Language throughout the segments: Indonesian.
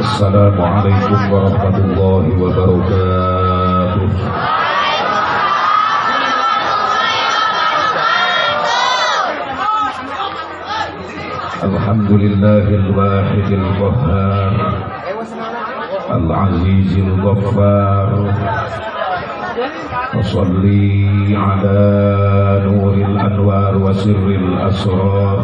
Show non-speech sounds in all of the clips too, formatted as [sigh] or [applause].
السلام عليكم ورحمة الله وبركاته. الحمد لله الواحد القهار العزيز الغفار. وصلي على نور الأنوار وسر الأسرار.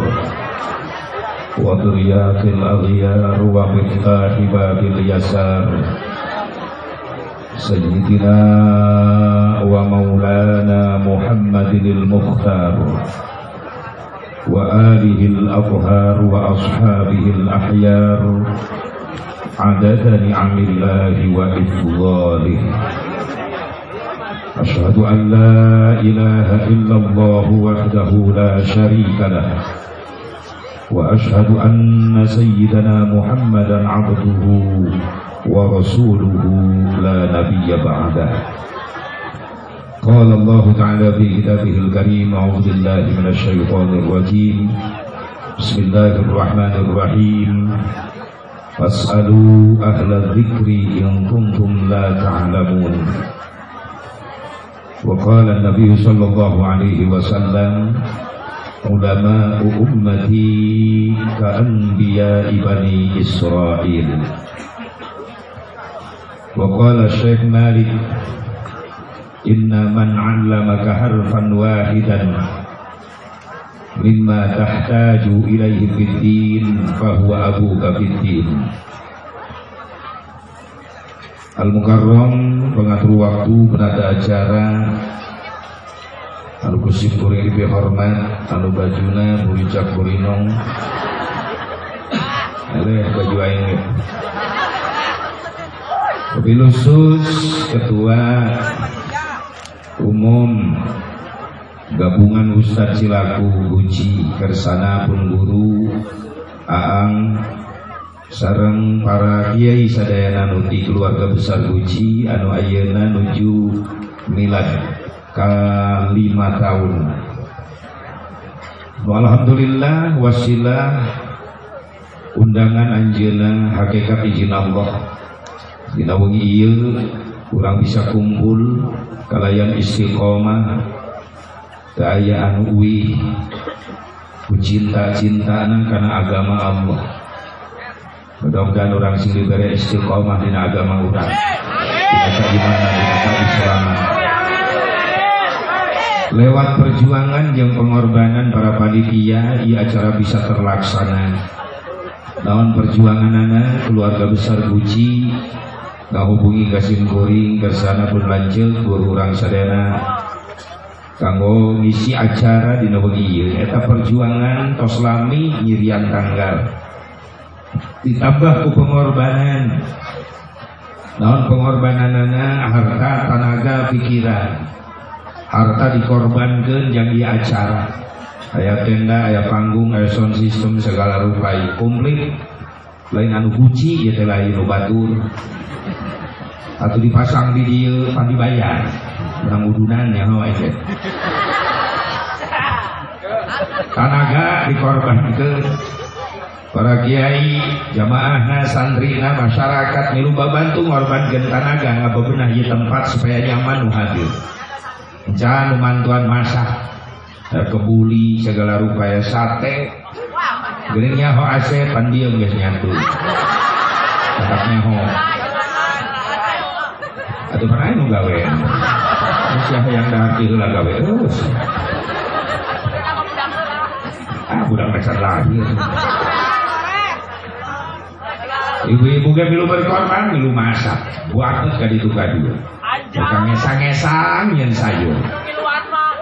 وضريات الأغيار ومفتاح باب اليسار سيدنا ومولانا محمد المختار وآله الأطهار وأصحابه الأحيار عدد نعم الله وإفضاله. أشهد أن لا إله إلا الله وحده لا شريك له. وأشهد أن سيدنا محمدا عبده ورسوله لا نبي بعده. قال الله تعالى في كتابه الكريم أعوذ بالله من الشيطان الرجيم. بسم الله الرحمن الرحيم. فاسألوا أهل الذكر إن كنتم لا تعلمون. وقال النبي صلى الله عليه وسلم ulama ummati ka anbiya bani Israel wa Malik inna man 'allamaka harfan wahidan mimma tahtaju ilaihi fid din fa huwa Al Mukarram pengatur waktu penata acara Anu kusip kuring lebih hormat Anu bajuna burijak burinong Ada baju aing Lebih khusus Ketua Umum Gabungan Ustadz Cilaku Guci Kersana pun guru Aang sarang para kiai sadayana nuti keluarga besar Guci anu ayeuna nuju milad lima tahun. Alhamdulillah wasilah undangan anjeuna hakikat izin Allah. Dina wengi ieu urang bisa kumpul kalayan istiqomah daya anu uwi ku cinta-cintana karena agama Allah. Mudah-mudahan orang sing diberi istiqomah di agama orang. Di gimana di Islam lewat perjuangan yang pengorbanan para panitia i acara bisa terlaksana. Lawan perjuangan anak keluarga besar Guci hubungi kasim goring ke sana pun lanjut guru orang sadana kanggo ngisi acara di Nawawi eta perjuangan tos lami nyirian tanggal. Ditambah ku pengorbanan. Naon pengorbananana harta tenaga pikiran harta dikorbankan yang di acara. Ayat tenda ayat panggung ayat sound system segala rupai. Komplit. Lain anu guci ya lain batur. Atau dipasang di dia pan dibayar orang udunan ya hawa itu tenaga dikorbankan. Para kiai jamaahna santrina masyarakat milu bantu ngorbankeun tanaga. Ngabebenah ieu tempat supaya nyaman nu hadir jangan mantuan masak kebuli segala rupa ya sate. Geringnya ho ase pan diem geus nyatu tetapnya ho. Aduh mana nu gawe? Siapa yang dahar lah gawe? Terus. Ah budak pacar lahir Ibu-ibu gak milu berkorban, milu masak. Buat gak itu dia. Bukan ngesang-ngesang yang sayur.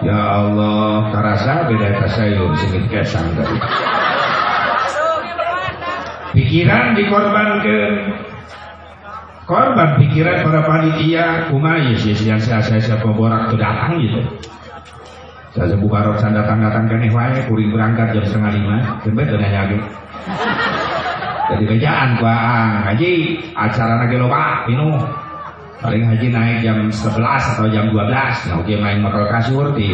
Ya Allah, terasa beda kata sayur, sedikit kesang tadi. Pikiran dikorbankan. Korban pikiran para panitia, kumaya sih yang saya saya siapa borak tuh datang gitu. Saya sebut barok datang datang nih wae, kuring berangkat jam setengah lima, kembali dan nanya jadi kerjaan gua haji acara lagi pak. Ini paling haji naik jam 11 atau jam 12 nah oke main motor kasur di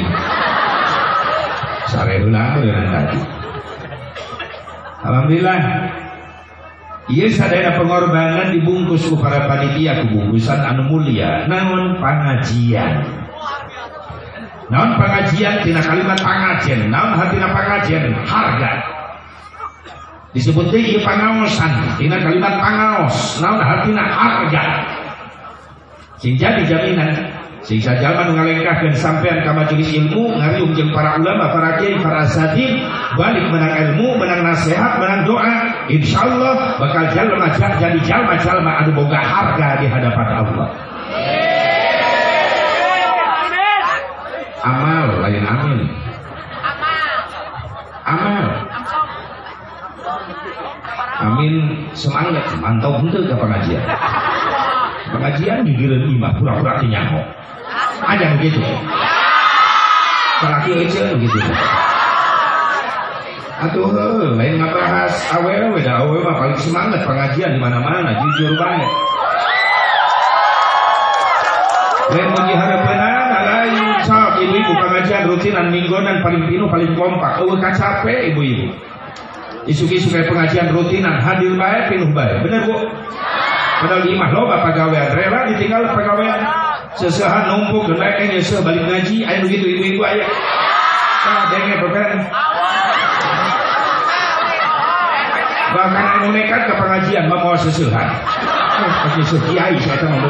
sare ulang dengan tadi Alhamdulillah. Iya sadaya pengorbanan dibungkus ku para panitia kebungkusan anu mulia. Pengajian. Naon pengajian tina kalimat pengajian, naon hatina pengajian harga. Disebut ieu pangaosan tina kalimat pangaos, naon hatina harga. Sing jadi jaminan sehingga zaman mengalengkahkan sampean ke majelis ilmu ngariung jeung para ulama, para kiai, para asatid balik menang ilmu, menang nasihat, menang doa insyaallah bakal jalma jadi jalma-jalma anu boga harga di hadapan Allah. Amal lain amin amal amin semangat mantau henteu ke pengajian pengajian di imah pura-pura nyamuk ada begitu. Laki aja begitu. Atuh, lain ngabahas awewe dah awewe mah paling semangat pengajian di mana-mana jujur banget. Lain lain sok ibu-ibu pengajian rutinan mingguan paling pinu paling kompak. Eueuh kacape ibu-ibu. Isu-isu kayak pengajian rutinan. Hadir baik pinuh baik. Bener Bu? Padahal di imah bapak gawean rela ditinggal pegawaian. Sesahan numpuk kenaikan ya balik ngaji. Ayo begitu ibu-ibu ayo. Nah denge bukan bahkan anu nekat ke pengajian. Mau sesahan pakai sekiai saya tahu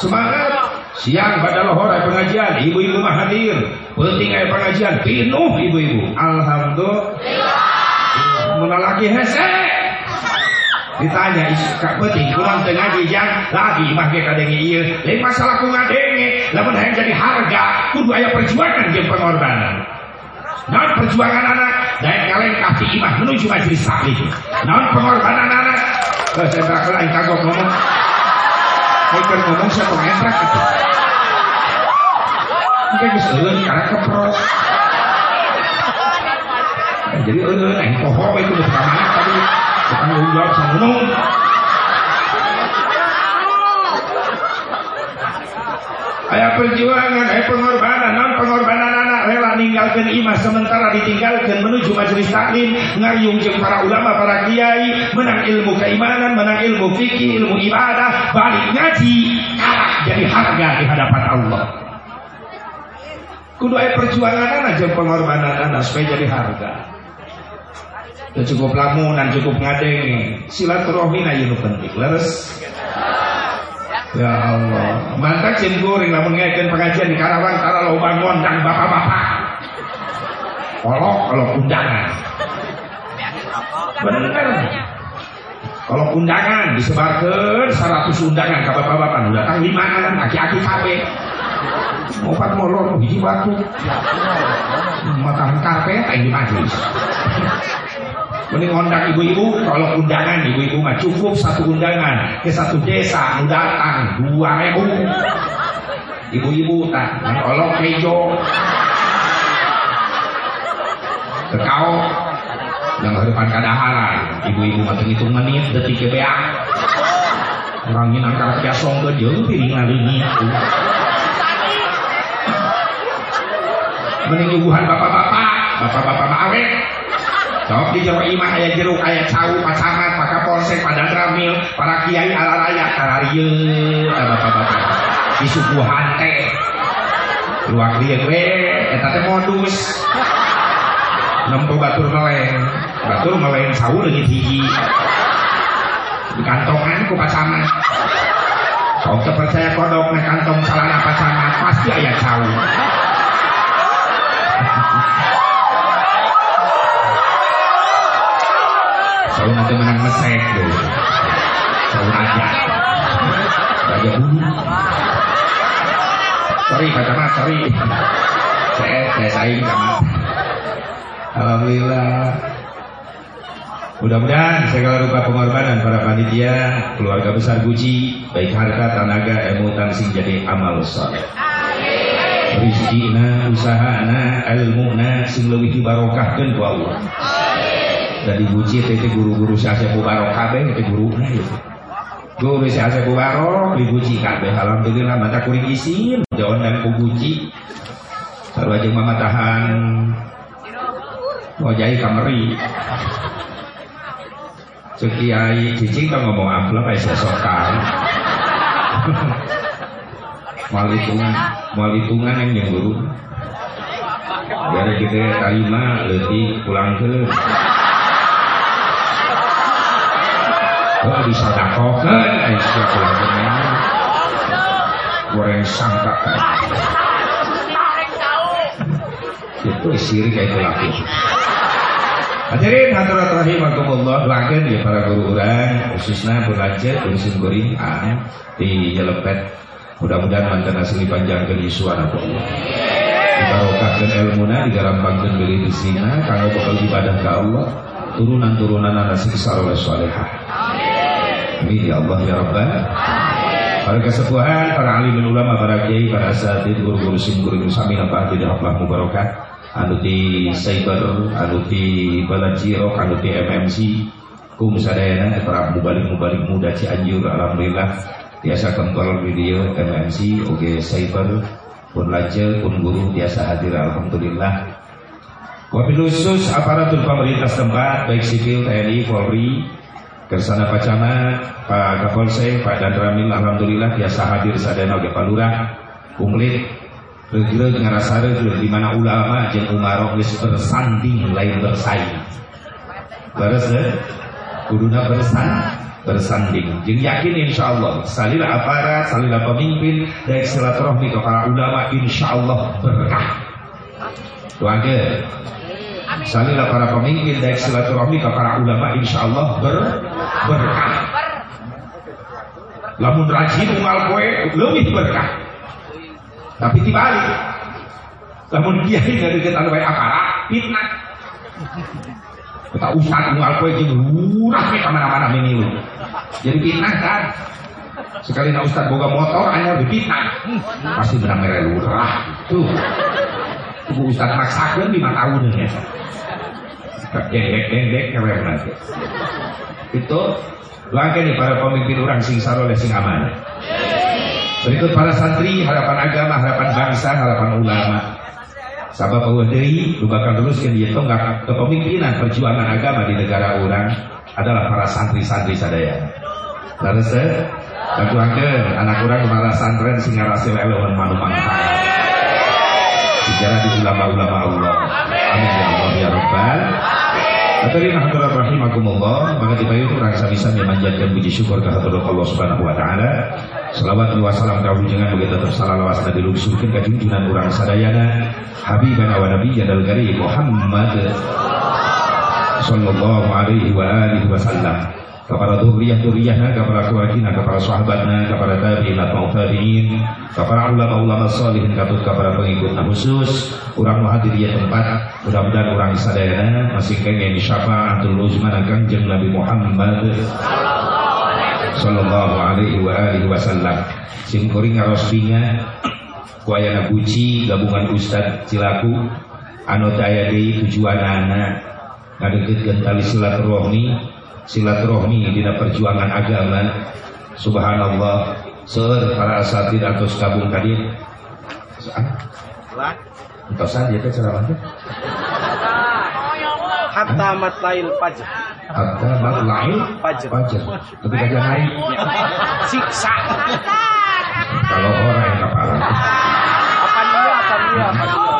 semangat siang pada lohor pengajian ibu-ibu mah hadir. Penting ayat pengajian penuh ibu-ibu. Alhamdulillah. Menalaki hese. Ditanya kak penting kurang tengah jang lagi mah ge kadenge ieu. Lain masalah ku ngadenge lamun hayang jadi harga kudu aya perjuangan jeung pengorbanan. Naon perjuangan anak? Dan kalian kasih imah menuju majelis taklim. Naon pengorbanan anak? Saya kagok ngomong saya ngomong saya pengentrak itu mungkin bisa eueun karena keprok jadi eueun yang poho itu? Mana tadi bertanggung jawab sama Ayah perjuangan, ayah pengorbanan, rela ninggalkan imah sementara ditinggalkan menuju majelis taklim, ngayung jeung para ulama, para kiai, menang ilmu keimanan, menang ilmu fikih, ilmu ibadah, balik ngaji, kalah jadi harga di hadapan Allah. Kudu ayah perjuangan jeung pengorbanan anak supaya jadi harga. Ya cukup lamunan, cukup ngadeng. Silaturahmi na ieu penting. Leres. Ya Allah. Mantap cin goreng lamun pengajian di Karawang tara loba ngondang bapak-bapak. Kolok kalau undangan. Bener. Kalau undangan disebarkan 100 undangan ke bapak-bapak datang lima aki-aki kabeh. Opat molor biji batu. Makan karpet ayo majelis. Mending ngondang ibu-ibu kalau undangan ibu-ibu mah cukup satu undangan ke satu desa datang dua ribu ibu-ibu tak olok kejo kekau yang hadapan kadaharan ibu-ibu mah hitung menit detik ke beak orang ini angkat kiasong ke jeng piring ini mending ibuhan bapak-bapak bapak-bapak mah awet Sok di Jawa Imah ayat jeruk, ayat sawu, pasangan, maka polsek, pada dramil, para kiai ala raya, kararieu, bapak-bapak. Disuguhan teh. Luak dia gue, eta teh modus. Nempo batur meleng, batur meleng sawu lagi tinggi. Di kantongan ku pasangan. Sok percaya kodok na kantong salana pasangan, pasti ayat sawu. Kalau nanti menang mesek tuh. Kalau raja. Raja bulu. Sorry Pak Camat, sorry. Saya, saya saing sama. Alhamdulillah. Mudah-mudahan segala rupa pengorbanan para panitia, keluarga besar Guci, baik harta, tenaga, ilmu, tansing jadi amal soleh. Rizkina, usahana, ilmuna, sing lebih barokahkan ku Allah. Dan dibuci itu guru-guru si Asep Barok kabeh itu guru gitu. Guru si Asep Barok dibuci kabeh. Alhamdulillah mata kuring isin. Jauh dan kubuci sarua jeung mamatahan mau jahit kameri Cekiai cicing kan ngomong amplop kayak sesokan Malitungan yang guru Dari kita terima Letih pulang ke. Oh bisa dakokan Aisyah pulang ke Goreng sangka. Itu sirik itu laki Hadirin hadirat rahimakumullah doakeun ya para guru urang khususna pun lanjut urusin goring ah, di Yelepet mudah-mudahan mantan asli panjangkeun yuswan apa Allah dibarokahkeun ilmuna digarampangkeun beli di sini kanggo bakal ibadah ke Allah turunan-turunan anak sing saleh salehah amin. Ya Allah ya rabbal Para kesepuhan, para alim ulama, para kiai, para asatid, guru-guru sim, guru-guru sami, apa tidak Allah mubarakah anu di cyber anu di balajiro anu di MMC kum sadayana para mubalik-mubalik muda Cianjur alhamdulillah. Biasa kempel video MMC oke cyber. Pun lajar pun guru biasa hadir alhamdulillah. Wabil khusus aparatur pemerintah setempat baik sipil TNI Polri Kersana Pak Camat Pak Kapolsek Pak Dandramil Alhamdulillah biasa hadir sadayana oke Palurah Kumlit Regreg ngerasa regreg di mana ulama jeung umarok geus bersanding lain bersaing. Beres deh, kuduna bersan bersanding. Jeung yakin insya Allah salila aparat, salila pemimpin, dan silaturahmi ke para ulama insya Allah berkah. Doakeun. Salila para pemimpin dan silaturahmi ke para ulama insya Allah ber berkah. Lamun rajin umal kue lebih berkah. Tapi dibalik. Namun kiai dari kita wae akara fitnah. Kita ustad mual kowe jeung lurah ke mana-mana minilu. Jadi fitnah kan. Sekali nak ustad boga motor hanya di fitnah. Pasti benar mere lurah. Tuh. Tuh ustad maksakeun 5 tahun ya. Dek-dek-dek kewek nanti. Itu doakan nih para pemimpin orang sing saroleh sing aman. Berikut para santri, harapan agama, harapan bangsa, harapan ulama. Sabab bahwa dari lubakan teruskan dia tonggak kepemimpinan perjuangan agama di negara orang adalah para santri-santri sadaya. Terus dan tuangkan anak orang para santren sehingga rasil elewan manu mantap. Bicara di ulama-ulama Allah. Amin ya Allah ya Rabbal. Hadirin hadirat rahimakumullah, maka dibayu itu rasa bisa memanjatkan puji syukur ke hadirat Allah Subhanahu wa taala. Salawat wa salam jangan begitu tersalah lawas nabi lusukin ka junjunan urang sadayana habibana wa nabiyyana al-karim Muhammad sallallahu alaihi wa alihi wasallam kepada duriyah-duriyahna, kepada keluargina, kepada sahabatna, kepada tabi'in atau tabi'in, kepada ulama-ulama salihin, kepada pengikutna khusus, orang muhadir tempat, mudah-mudahan orang sadayana masih kengen syafaatul uzman kanjeng Nabi Muhammad sallallahu alaihi wa alihi wasallam. Sing kuring ngarosbinga kuayana buci gabungan Ustad Cilaku anu daya tujuan anak ngadeukeutkeun tali silaturahmi silaturahmi di perjuangan agama. Subhanallah. Seur para asatid atau kabung tadi entah saja itu ceramah hatta matlail fajr. Hatta matlail fajr. fajr. Tapi kajian hari siksa. Kalau orang yang kepala akan dia akan dia? Akan dia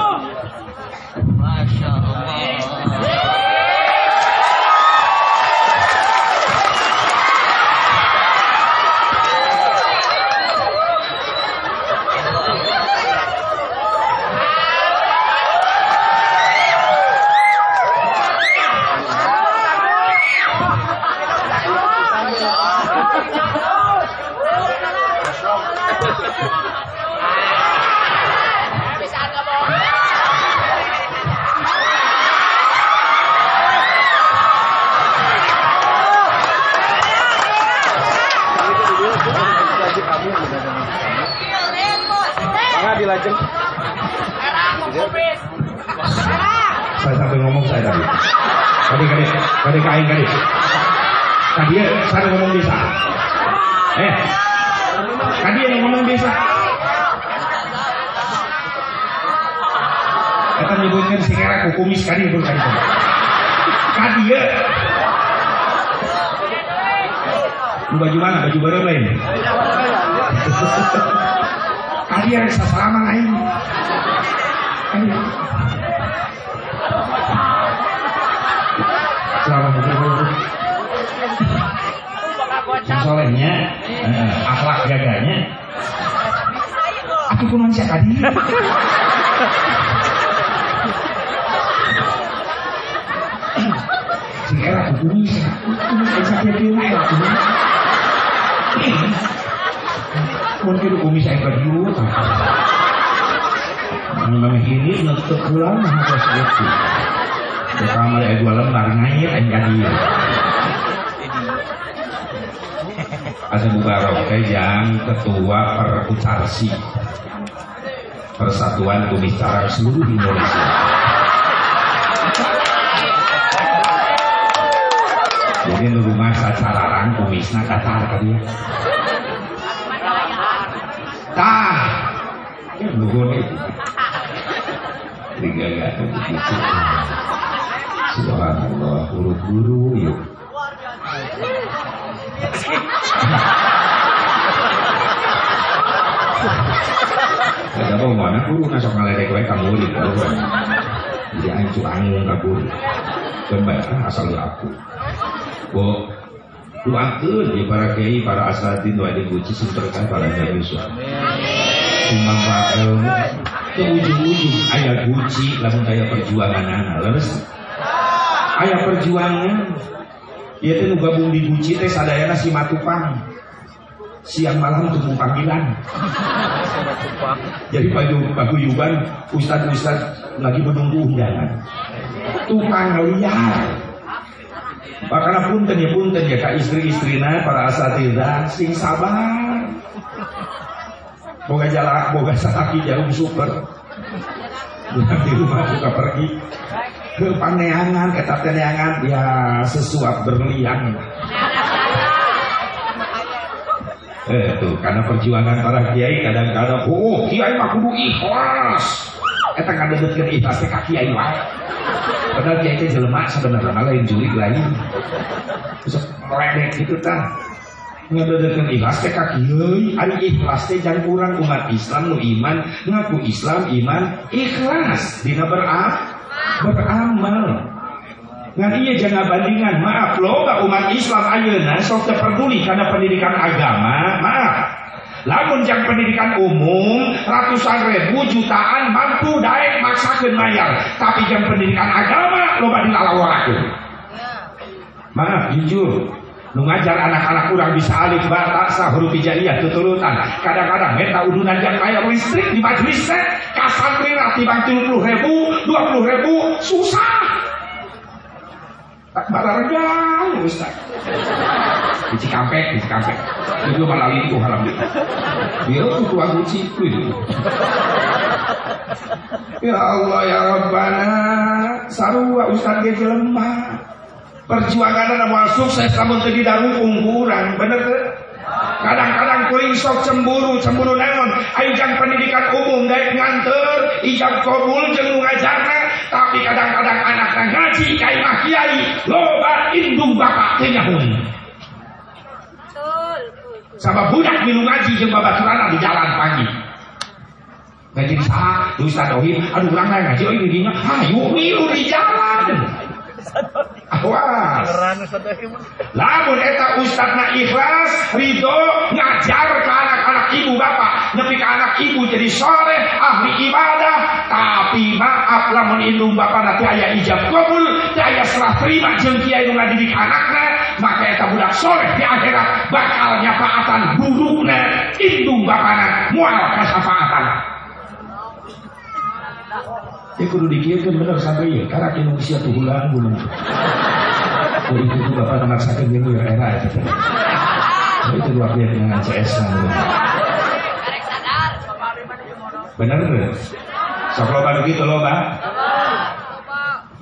tadi kain kali. Tadi saya ngomong desa. Eh, tadi yang ngomong desa. Kita nyebutkan si kera kukumis kali pun kali. ka dieu Lu baju mana? Baju baru lain. Kalian sesama lain. Ayo. Assalamualaikum. Solehnya, eh, akhlak jaganya. Aku pun manusia tadi. Si era kumis bisa dia aku. Mungkin kumis saya baju. Memang ini untuk pulang itu. Pertama ya dua lembar ngair yang jadi. Ada Mubarok yang ketua Perkucarsi Persatuan Kumis seluruh Indonesia. Jadi nu rumah sacararang kumisna katar tadi. Tah. Nuhun. Tiga gak begitu. Huruf guru yuk. Ada apa mana guru nasok ngaledek wae kamu di bawah. Jadi ancur anggung kabur. Kembali asal aku. Bo doakeun di para kiai, para asatidz doa dibuci sumberkan para nabi suami. Timbang pakel ke ujung-ujung aya guci lamun aya perjuangan anak leres. Aya perjuangan Ieu teh gabung di guci teh sadayana si Matupang. Siang malam tunggu panggilan. Jadi paguyuban ustad-ustad lagi menunggu undangan. Tukang liar. Makanya punten ya punten ya kak istri-istrina para asatidah sing sabar. Boga jalak, boga sakaki jarum super. Di rumah suka pergi ke paneangan, eta paneangan ya sesuap berlian. Eh tuh, karena perjuangan para kiai kadang-kadang, oh kiai mah kudu ikhlas. Eta ngadedetkeun ikhlas teh ka kiai wae. Padahal kiai teh jelema sebenarnya lain jurik lain. Terus meledek gitu tah. Ngadedetkeun ikhlas teh ka kiai, ari ikhlas teh jangan kurang umat Islam nu iman, ngaku Islam iman ikhlas dina beram beramal. Ngan iya jangan bandingan, maaf lo gak umat Islam ayeuna sok peduli karena pendidikan agama, maaf. Lamun jang pendidikan umum ratusan ribu jutaan mampu daek maksakeun mayar, tapi jang pendidikan agama lo badi lalawarakeun. Maaf jujur, nu ngajar anak-anak kurang bisa alif bata sa huruf hijaiyah tuturutan. Kadang-kadang meta udunan yang kaya listrik di majelis teh ka santri timbang 30 ribu 20 ribu susah. Tak barang jauh Ustaz. Di Cikampek di Cikampek. Itu malah itu haram dia tuh tua guci itu ya Allah ya Rabbana sarua Ustaz dia jelema perjuangan ada mau sukses namun tadi daru ungguran bener kadang-kadang kuring sok cemburu cemburu naon? Ajang pendidikan umum daek nganter ijab kabul jeung ngajarna. Tapi kadang-kadang anak ngaji kai mah kiai loba indung bapak teh nyahun. Sama budak milu ngaji jeung babaturanna di jalan pagi. Ngaji di saha Ustaz Dohim aduh urang ngaji oh ini dinya hayu milu di jalan Awas. Lamun eta ustadna ikhlas, ridho, ngajar ke anak-anak ibu bapak, nepi ke anak ibu jadi soleh, ahli ibadah, tapi maaf lamun indung bapak nanti ayah ijab kabul, ayah serah terima jeung kiai nu ngadidik anakna, maka eta budak soleh di akhirat bakal nyafaatan burukna indung bapana mual kasafaatan. Ya kudu dikirkan bener sampai ya karena kini usia tuh bulan bulan. Oh itu tuh bapak nomor sakit minggu ya era itu. Oh, itu luar biasa dengan CS nah, Bener bener. Sok loba begitu loba.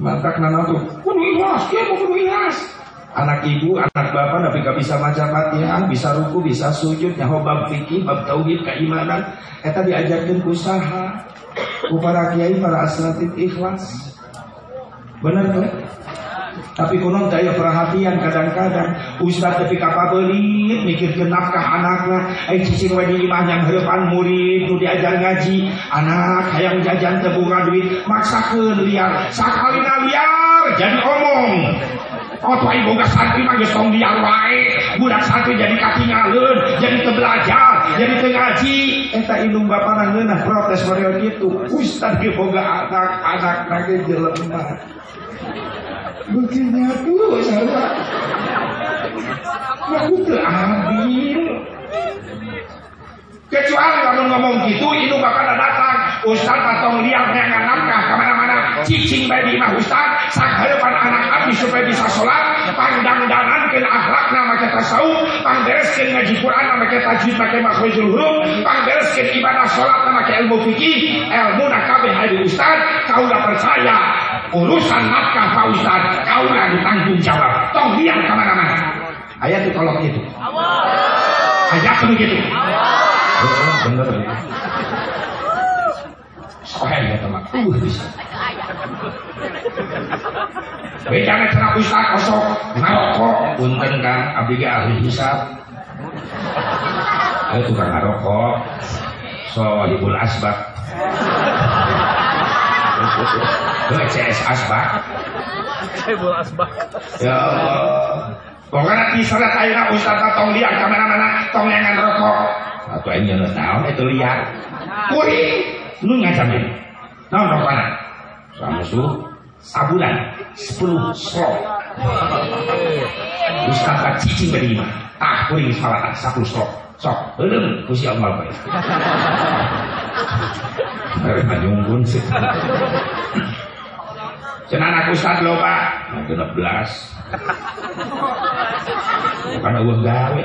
Mantak nana tuh kudu ikhlas, dia mau kudu ikhlas. Anak ibu, anak bapak, tapi gak bisa maca fatihah, bisa ruku, bisa sujud, nyaho bab fikih, bab tauhid, keimanan. Eta diajarkan usaha para kiai para asatid ikhlas. Benar tuh tapi konon daya perhatian kadang-kadang. Ustaz tapi kapabelit mikir kah anaknya. Eh cicing wadi imah yang harapan murid nu diajar ngaji. Anak hayang jajan tebunga duit maksakeun liar sakalina liar jadi omong ibu gak santri mah geus tong liar wae. Budak santri jadi katinggalin, jadi terbelajar, jadi tengaji. Eta indung bapak ngeunah protes mereka gitu. Ustaz ge boga anak-anak nage jelema. Begini tuh saya. Aku terambil. Kecuali kalau ngomong gitu, itu bakal datang. Ustaz atau liar yang nangkah ke mana-mana. Cicing bayi mah Ustaz. Sangharepan anak abdi supaya bisa sholat. Pandang-dangan ke akhlak nama kita tasawuf. Pangbereskan ngaji Quran nama kita tajwid pakai makhrijul huruf. Pangbereskan ibadah sholat nama kita ilmu fikih. Ilmu nakabe hari Ustaz. Kau udah percaya. Urusan nafkah Pak Ustaz. Kau udah ditanggung jawab. Tong liar ke mana-mana. Ayat itu kalau gitu. Ayat begitu. Bener bener. Sohen ya teman. Uh bisa. Bedanya cenah ustaz kosong ngarokok. Punten kang abdi ge ahli hisab. Ayo tukang ngarokok. Sohibul asbak. Itu CS asbak. Cebul asbak. Ya Allah. Pokoknya di surat ayeuna ustaz tong liar ka mana-mana tong yang rokok. Atau aing nyeuneuh naon itu liar. Kuring nu ngajamin. Naon rokokna? Samusu sabulan 10 slot. Ustaz ka cicing bari imah. Tah kuring salatan 10 slot. Sok, heuleum ku si Allah bae. Hari nyungkun sih. Cenah anak ustad loba, nah, genep belas. Bukan eueuh gawe.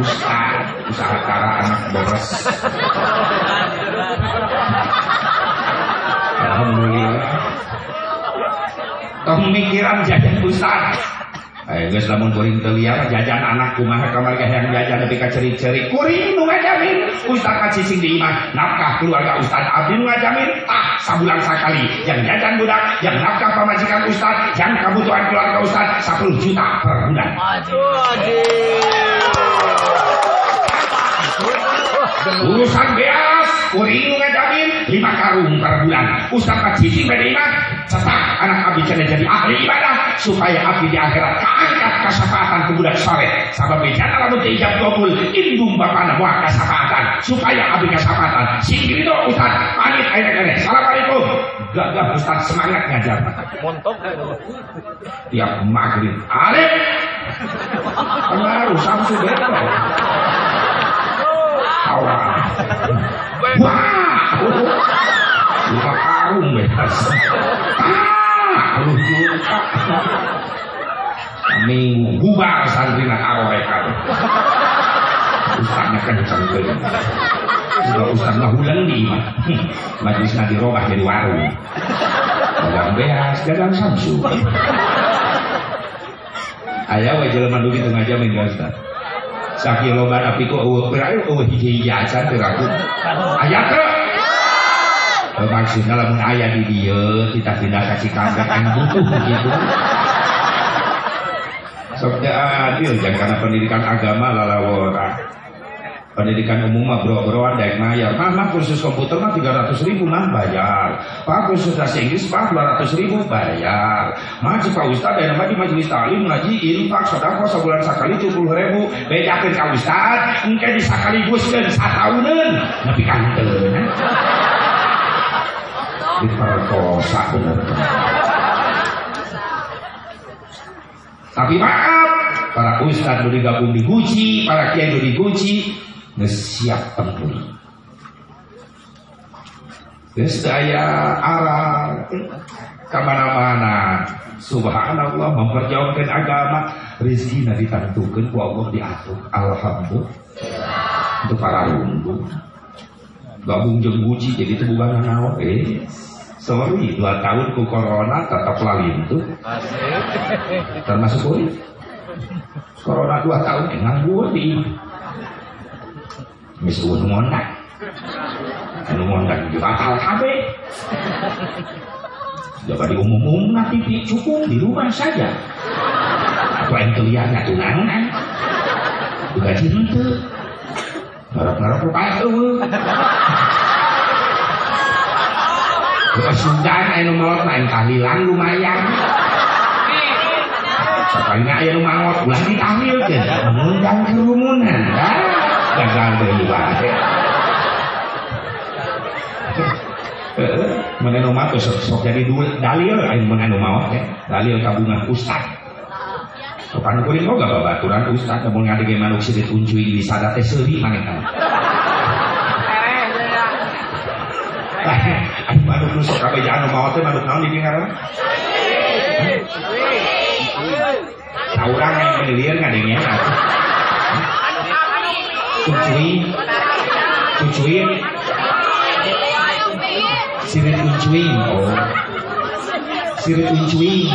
Ustad, usaha cara anak boros. Alhamdulillah. Tong mikiran jajan ustad. Eh, geus lamun kuring teu liar jajan anak kumaha kamar yang jajan nepi ka ceri-ceri. Kuring nu ngajamin ustad ka cicing di imah. Nafkah keluarga ustad abdi nu ngajamin ah sabulan sakali. Yang jajan budak, yang nafkah pamajikan ustad, yang kebutuhan keluarga ustad 10 juta per bulan. Urusan beas, nu ngajamin 5 karung per bulan. Cicing bade imah cetak anak abdi cenah jadi ahli ibadah supaya abdi di akhirat keangkat kasapatan ke budak soleh sabab bejana lamun teu ijab kabul indung bapana moal kasapatan supaya abdi kasapatan sing itu ustaz pamit ayeuna kene assalamualaikum. Gagah ustaz semangat ngajar. Montok. tiap maghrib. Arif pengaruh samsu beto awal wah lima karung bebas ah minggu bubar santri nak aroekan ustaznya kenceng tuh Udah ustaz mah hulang di majlis nanti robah jadi warung dagang beas dagang samsu ayah wae jelema nu kitu ngajamin ka ustaz Saking loba api kok eueuh pirayu eueuh hiji-hiji acan teu rakut aya teu maksudnya lamun ayah di dia kita tidak kasih kabar yang butuh begitu Sobda adil jangan karena pendidikan agama lalawora pendidikan umum mah bro-broan daek mayar. Mah mah kursus komputer mah 300 ribu mah bayar. Pak kursus bahasa Inggris mah 200 ribu bayar. Mah pak ustad daerah mah di majelis talim ngaji infak sodako sebulan sekali 70 ribu. Bedakan ka ustad engke disakaliguskeun satahunan nepi kanteun diperkosa bener. Tapi maaf para ustadz udah digabung di Guci para kiai udah di nggak siap tempur. Geus daya arah ke mana-mana. Subhanallah memperjuangkan agama. Rezeki ditentukan ku Allah diatur. Alhamdulillah. Untuk para rundu gabung jeung Guci jadi itu bukan naon eh sorry dua tahun ku corona tetap lalin tuh termasuk gue corona dua tahun enggak gue di mis uang ngondak anu ngondak di batal kabe Coba di umum-umum nanti cukup di rumah saja. Atau yang kelihatan tunangan. Gaji itu. Harap-harap rupanya eueuh. Kesudan anu maot main tahlilan lumayan. Sakalinya aya nu mangot ulah ditahlilkeun. Mengundang kerumunan. Ya. Deui wae. Mana nu mah sok jadi duit dalil mun anu maot ya. Dalil tabungan ustad. Sopan kuring boga babaturan ustad mun ngadege manuk sirit uncuy di sada teh seuli manehna. Ayo manuk nu sok kabejaan maot teh manuk naon di ngaran? Saurang yang melilir ngadengnya. Uncuy. Uncuy. Sirit uncuy. Oh. Sirit uncuy.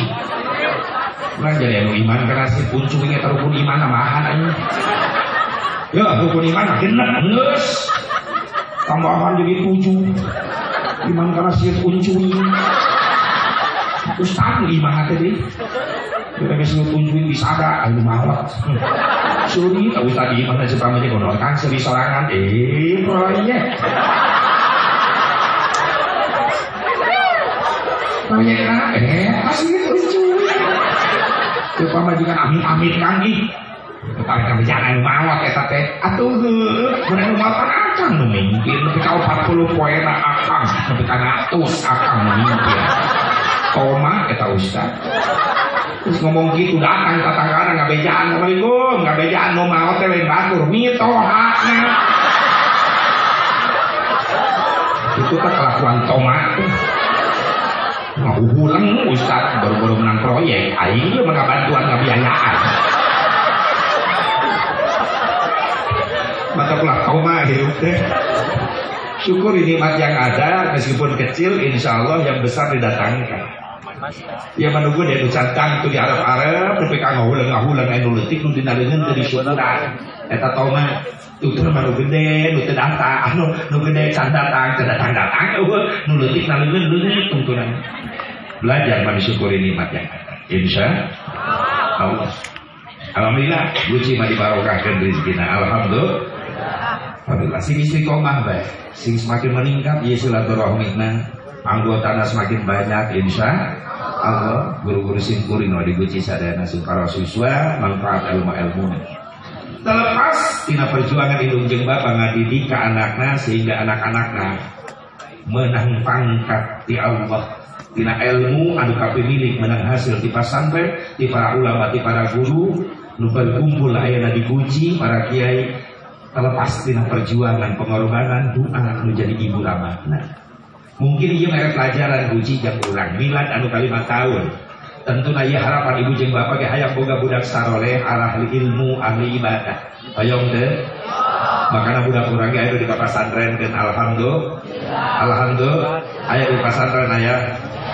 Kurang jadi anu iman karena si uncuy nya rukun iman amahan aja. Ya rukun iman genep geus. Tambahan jadi tujuh. Iman karena sirit uncuy. Ustaz iman hati deh. Kita bisa tunjukin di sada, ayo mawat. Suri, tahu tadi mana suka aja konorkan seri sorangan, eh proyek. Proyek mana? Eh, kasih tunjukin. Lupa majikan amit-amit kan nih. Tapi kami jangan mawat ya teh. Atuh, nu makan akang nu mungkin. Tapi kau 40 poin akang, tapi kan atus akang mungkin. Koma kita ustaz. Terus ngomong gitu datang tetangga nggak bejaan. Assalamualaikum nggak bejaan. Mau teh lain batur. Mito hakna itu kan kelakuan tomat nggak ulang ustad baru-baru menang proyek. Aing mah bantuan nggak biayaan. Maka pula tomat hidup teh syukur nikmat yang ada meskipun kecil insya Allah yang besar didatangkan Ya menunggu dia cantang tu di Arab-Arab tapi kang ngahulang ngahulang anu leutik nu dinalengeun teu disyukuran eta tau mah tutur mah nu gede nu teu data anu nu gede can datang teu datang datang eueuh nu leutik nalengeun leutik tuntunan belajar mensyukuri nikmat yang ada. Insya Allah Alhamdulillah guci mah dibarokahkeun rezekina alhamdulillah. Alhamdulillah. Sing istiqomah bae sing semakin meningkat ieu silaturahmina anggotana semakin banyak insya Allah guru-guru simkuring no diguci sadana para siswa manfaat ilmu ilmu. Terlepas tina perjuangan indung jeung bapak ngadidik ke anakna sehingga anak-anakna menang pangkat di Allah. Tina ilmu anu kapimilik menang hasil di pesantren di para ulama di para guru nu berkumpul ayeuna diguci para kiai. Terlepas tina perjuangan pengorbanan doa nu jadi ibu ramahna mungkin ia merek pelajaran uji jam kurang milad anu kalimat tahun. Tentu naya harapan ibu jeng bapak ke hayang boga budak saroleh arah ilmu ahli ibadah. Hayong deh makanya budak kurang ayo di pesantren dan alhamdulillah. Alhamdulillah. Ayo di pesantren ayah.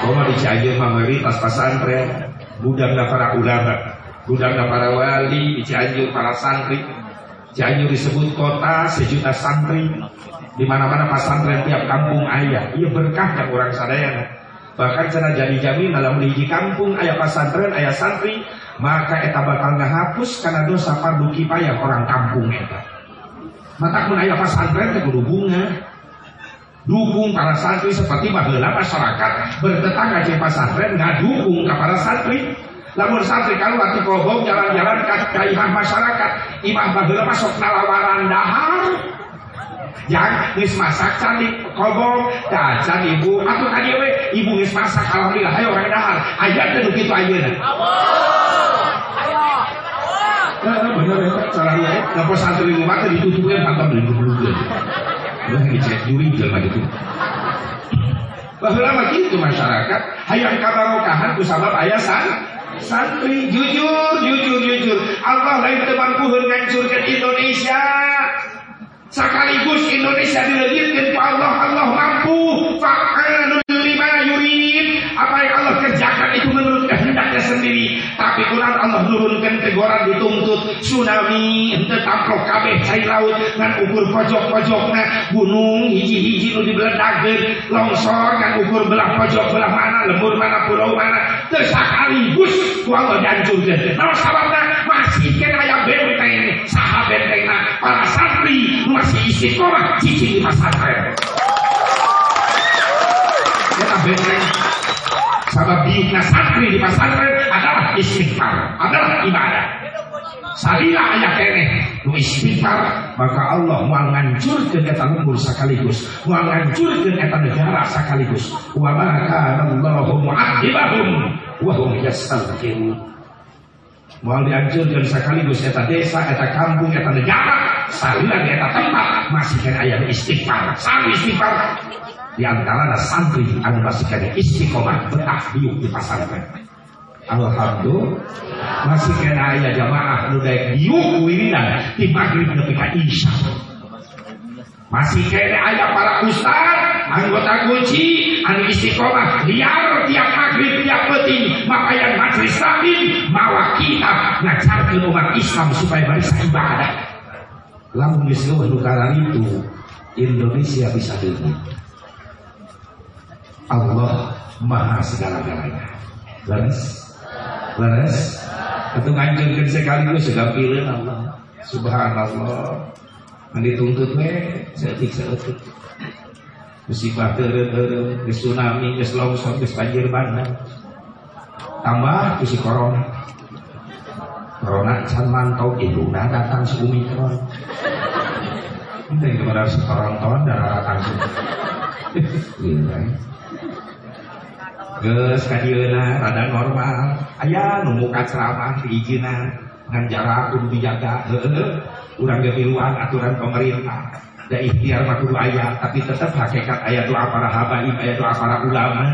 Koma di Cianjur mameri pas pesantren budak para ulama budak para wali di Cianjur para santri. Cianjur disebut kota sejuta santri di mana-mana pesantren tiap kampung ayah. Iya berkah yang orang sadayana bahkan sana jadi jamin dalam hiji kampung ayah pesantren ayah santri maka eta bakal ngahapus karena dosa fardu kifayah orang kampung eta. Mata pun ayah pesantren teh kudu bunga. Dukung para santri seperti baheula masyarakat. Bertetangga jeung pesantren ngadukung ka para santri. Lamun santri kalau ati kobong jalan-jalan ka imah masyarakat imah baheula masuk nalawaran dahar yang geus masak cantik kobong dacan ibu. Atuh ka we ibu geus masak alhamdulillah. Hayo orang dahar. Aya teh nu kitu ayeuna bener ya cara dia lapo santri rumah teh ditutupkeun pantang beli beli Udah dicek juri jelma gitu. Baheula mah kitu masyarakat. Hayang kabarokahan ku sabab aya san santri. Jujur jujur jujur. Allah lain teman puhun ngancurkeun Indonesia sekaligus Indonesia dilahirkan ke Allah. Allah mampu. Fa'alun lima yurid. Apa yang Allah kerjakan itu menurut kehendaknya sendiri. Tapi Quran Allah nurunkan teguran dituntut. Tsunami ente tamplok kabeh laut ngan ukur pojok-pojokna gunung hiji-hiji nu dibeledagkeun longsor ngan ukur belah pojok belah mana lembur mana pulau mana. Teu sakaligus ku Allah dihancurkeun naon masih kena aya benteng saha bentengna para santri masih istiqomah cicing di pesantren Kita benteng Sabab biukna santri di pesantren adalah istighfar, adalah ibadah. Salila ayah kene nu istighfar maka Allah mau ngancurkeun eta lembur sekaligus, mau ngancurkeun eta negara sekaligus. Wa ma kana Allahu mu'adzibahum wa hum yastaghfirun. Mau dihancurkan sekaligus eta desa, eta kampung, eta negara, salila di eta tempat masih kena ayat istighfar. Sami istighfar di antara santri anu masih kena istiqomah betah biuk di pesantren. Alhamdulillah masih kena ayat jamaah nu daek biuk wiridan di maghrib nepi ka isya. Masih kena ayat para ustad, anggota kunci, anu istiqomah liar tiap maghrib tiap penting makanya majelis taklim mawa kita ngajarkeun umat Islam supaya barisa ibadah. Lamun geus nu itu Indonesia bisa dunia. Allah maha segala-galanya. Leres? Leres? Itu nganjurkan sekaligus sudah pilih Allah. Subhanallah. Yang dituntut we, seetik seetik. Musibah tere-tere, ke tsunami, ke longsor, ke banjir bandang. Tambah si corona. Corona can mantau itu udah datang si Omikron. Ini kepada si tahun darah si. Gila. Ges kadieuna rada normal. Aya nu muka ceramah diizina ngan jarak kudu dijaga. Heeh. Urang ge piluan aturan pemerintah. Da ikhtiar mah kudu aya, tapi tetap hakikat aya doa para habaib, aya doa para ulama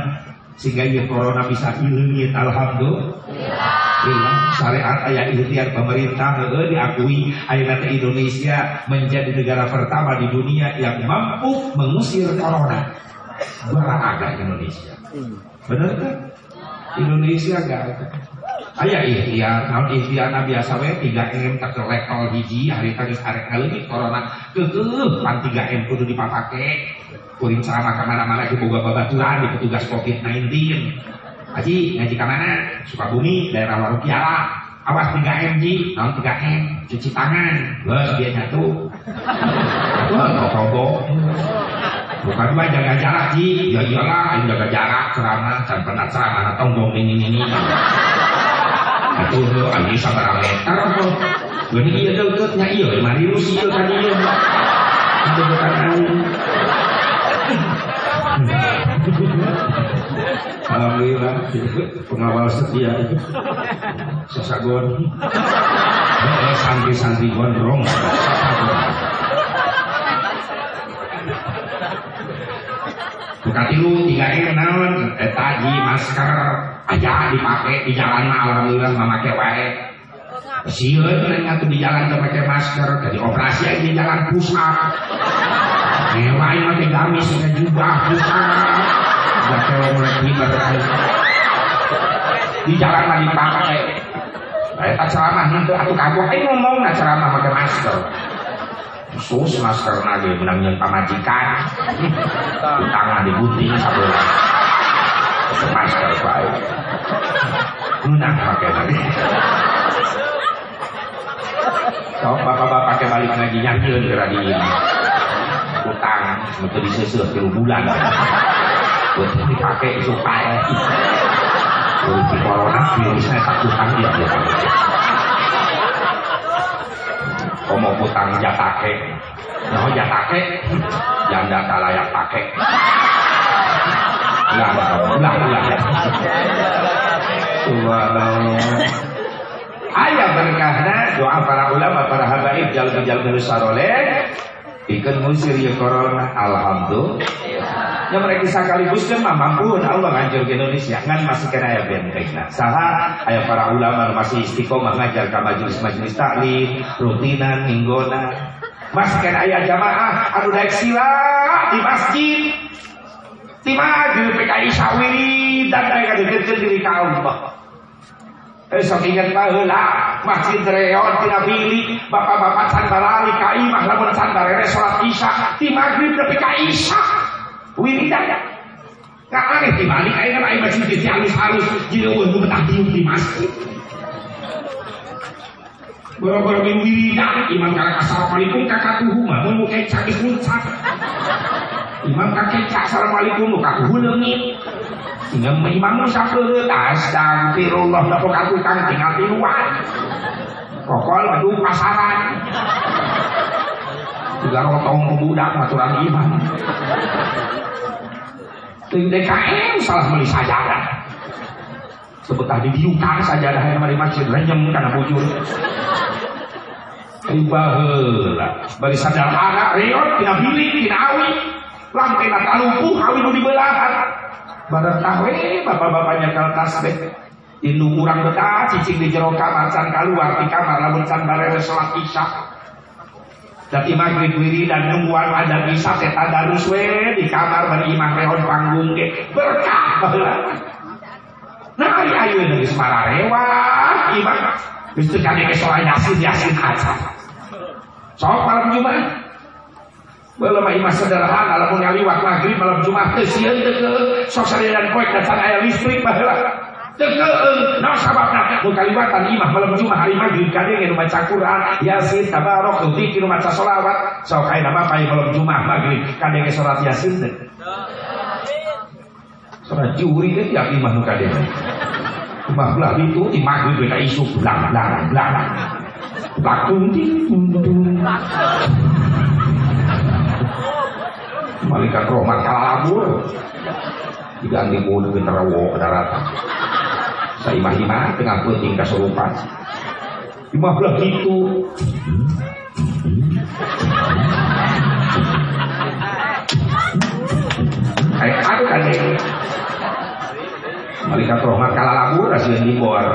sehingga ieu corona bisa ileungit alhamdulillah. Iya, syariat ayat ikhtiar pemerintah heeh diakui teh Indonesia menjadi negara pertama di dunia yang mampu mengusir corona. Bara ada Indonesia. Bener kan? Indonesia gak ada. Ayah ikhtiar, naon ikhtiar na biasa we 3M tak lekol hiji hari tadi arek ngaleungit corona keukeuh pan 3M kudu dipapake. Kuring ceramah ka mana-mana ke boga babaturan di petugas Covid-19. Haji ngaji ka mana? Sukabumi, daerah Warung Piala. Awas 3M ji, naon 3M? Cuci tangan. Geus dia nyatu. Atuh kok Bukan cuma jaga jarak ji, ya iyalah, yang jaga jarak ceramah, dan pernah ceramah tonggong ini ini. Itu lo ani sabar meter apa? Gini iya deketnya iya, mari lu sih kan iya. Itu bukan ani. Alhamdulillah pengawal setia itu sesagon santri-santri gondrong Bukati lu tiga M naon etaji masker aja dipakai di jalan alhamdulillah memakai wae. Sieun atuh di jalan teu make masker, jadi operasi aja di jalan pusat. Ngewain mah teh gamis ke jubah pusat. Da kewe mulai kibar Di jalan mah dipakai. Eta ceramah henteu atuh kabeh aing ngomong na ceramah make masker sus masker lagi menang pamajikan tangan di gunting sabelah masker baik. Menang pakai lagi so bapak-bapak pakai balik lagi nyangil ke radio utang untuk disesir ke bulan. Buat dipakai supaya untuk corona virusnya tak utang dia Komo putang jatake. Nah jatake, janda tak layak pakai. Ulah, ulah, ulah. Subhanallah. Ayah berkahna doa para ulama, para habaib, jalmi-jalmi saroleh. Ikan musir ya corona, alhamdulillah. Ya mereka sekaligus kan mampu Allah ngajar ke Indonesia kan masih kena ya benteng. Nah, saha ayah para ulama masih istiqomah ngajar ke majelis-majelis taklim, rutinan, minggona. Masih kena ayah jamaah anu daek sila di masjid. Di maghrib PKI sawiri dan mereka dikejar diri ka Allah. Esok ingat baheula masjid reon tina bili bapak-bapak sandarari ka imah lamun sandarere salat isya ti maghrib nepi ka isya. Wiridan. Ka aneh di balik ayeuna lain masjid di halus-halus eueuh nu betah diuk di masjid. Boro-boro min wiridan imam kana assalamualaikum kakatuhu mah mun muka cakis muncak. Imam kakek assalamualaikum muka kuhu leungit. Dengan imam sakeut astagfirullah napa ka tukang tinggal tiluan. Kokol aduh pasaran. Juga rotong budak maturan imam. Ting DKM salah beli sajadah. Sebut tadi diukar sajadah yang mari masjid lenyem karena bujur. Ibaheula bari sadar anak reot tina bilik tina awi. Lantai talupuh awi nu dibelahan barang tahu bapak-bapaknya kal tasbih. Indung kurang betah cicing di jero kamar can di kamar lamun can barere sholat isya Dati maghrib wiri dan nungguan ada bisa teta darus we di kamar bari imam reon panggung ke. Berkah. Nah ayo ayo dari semararewa imam Bisa kami ke sholat yasin yasin aja. Sok malam Jumat. Belum imah sederhana lamun ngaliwat maghrib malam Jumat teh teu ke sok dan poek dan aya listrik baheula. Teu keueung naon sababna nu kaliwatan imah malam Jumat hari maghrib kadenge nu maca Quran Yasin tabarok zikir maca selawat sok aya nama pae malam Jumat maghrib kadenge salat Yasin teh. Salat juri teh tiap imah nu kadenge. Imah belah itu di maghrib kita isu belang belang belang. Bakung ting malaikat rahmat kalabur diganti mulu ke terawo daratan saya imah imah tengah penting kesurupan imah belah gitu kayak aku kan malaikat rahmat kalabur hasil di bor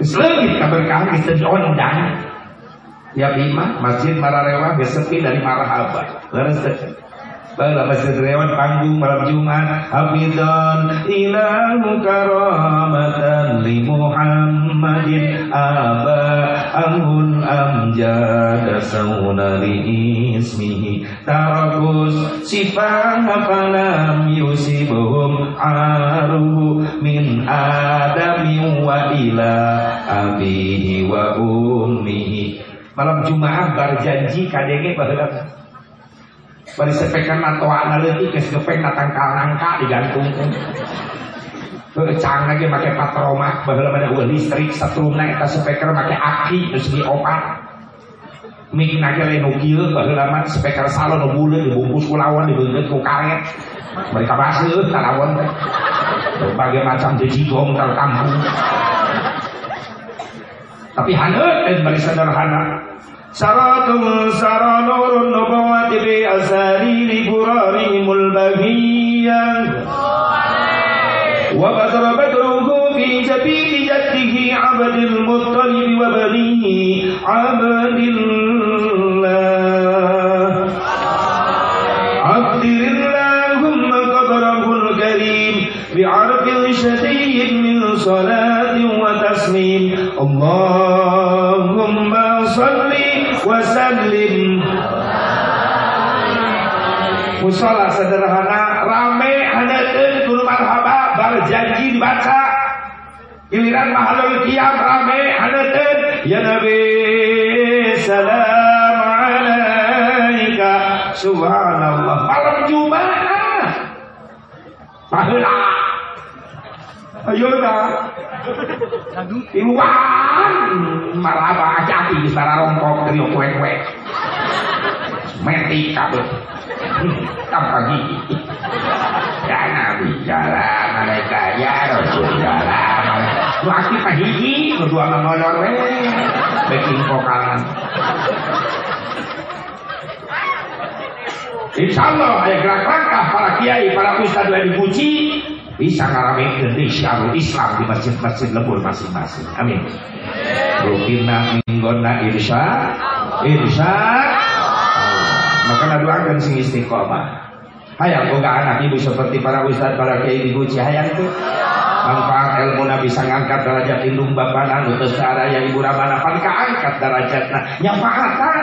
Selengit kabar kami sedondang Ya bima masjid Mararewa sepi dari marahaba. Leres Bala masjid rewan panggung malam Jumat. Hafidhan ilahu karamatan li Muhammadin. Aba anggun amjad sawna li ismihi. Tarakus sifah falam yusibuhum aruhu Min adami wa ila abihi wa ummihi. Malam Jumat berjanji kadenge baheula bari sepekan matoana leutik geus gepeng na tangkal nangka digantungkeun lagi pakai patroma, baheula mana ulah listrik, satrumna speaker pakai aki terus di opat. Mik nage lain mah speaker salon nu dibungkus ku lawan dibeungeut ku karet. Mereka baseuh kalawon teh. Berbagai macam jejigong kal kampung. Tapi haneut dan bari sederhana. سراتم سرى نور النبوة بأسارير برارهم البهية. وبدر بدره في جبين جده عبد المطلب وبنيه عبد الله. عبد اللهم قبره الكريم بعرف شديد من صلاة وتسليم. الله Musola sederhana rame hanyakeun kudu marhaba berjanji dibaca. Giliran mahalul qiyam rame hanyakeun ya nabi salam alaika subhanallah. Malam jumat baheula ayo dah. Iwan maraba ajati para rongkok dari kue-kue. Meti kabel. Tanpa gigi. Ya bicara mereka ya jalan. Lu aktif gigi, kedua ngomolor we. Bikin kokalan. Insya Allah ada gerak langkah para kiai, para ustadz yang dipuji bisa di syarul Islam di masjid-masjid lembur masing-masing. Amin. Rukina minggona irsya irsya maka doakan sing istiqomah. Hayang boga anak ibu seperti para ustaz para kiai dipuji hayang tuh. manfaat ilmu na bisa ngangkat derajat indung bapana nu teu ya ibu ramana. Pan kaangkat derajatna nyafaatan.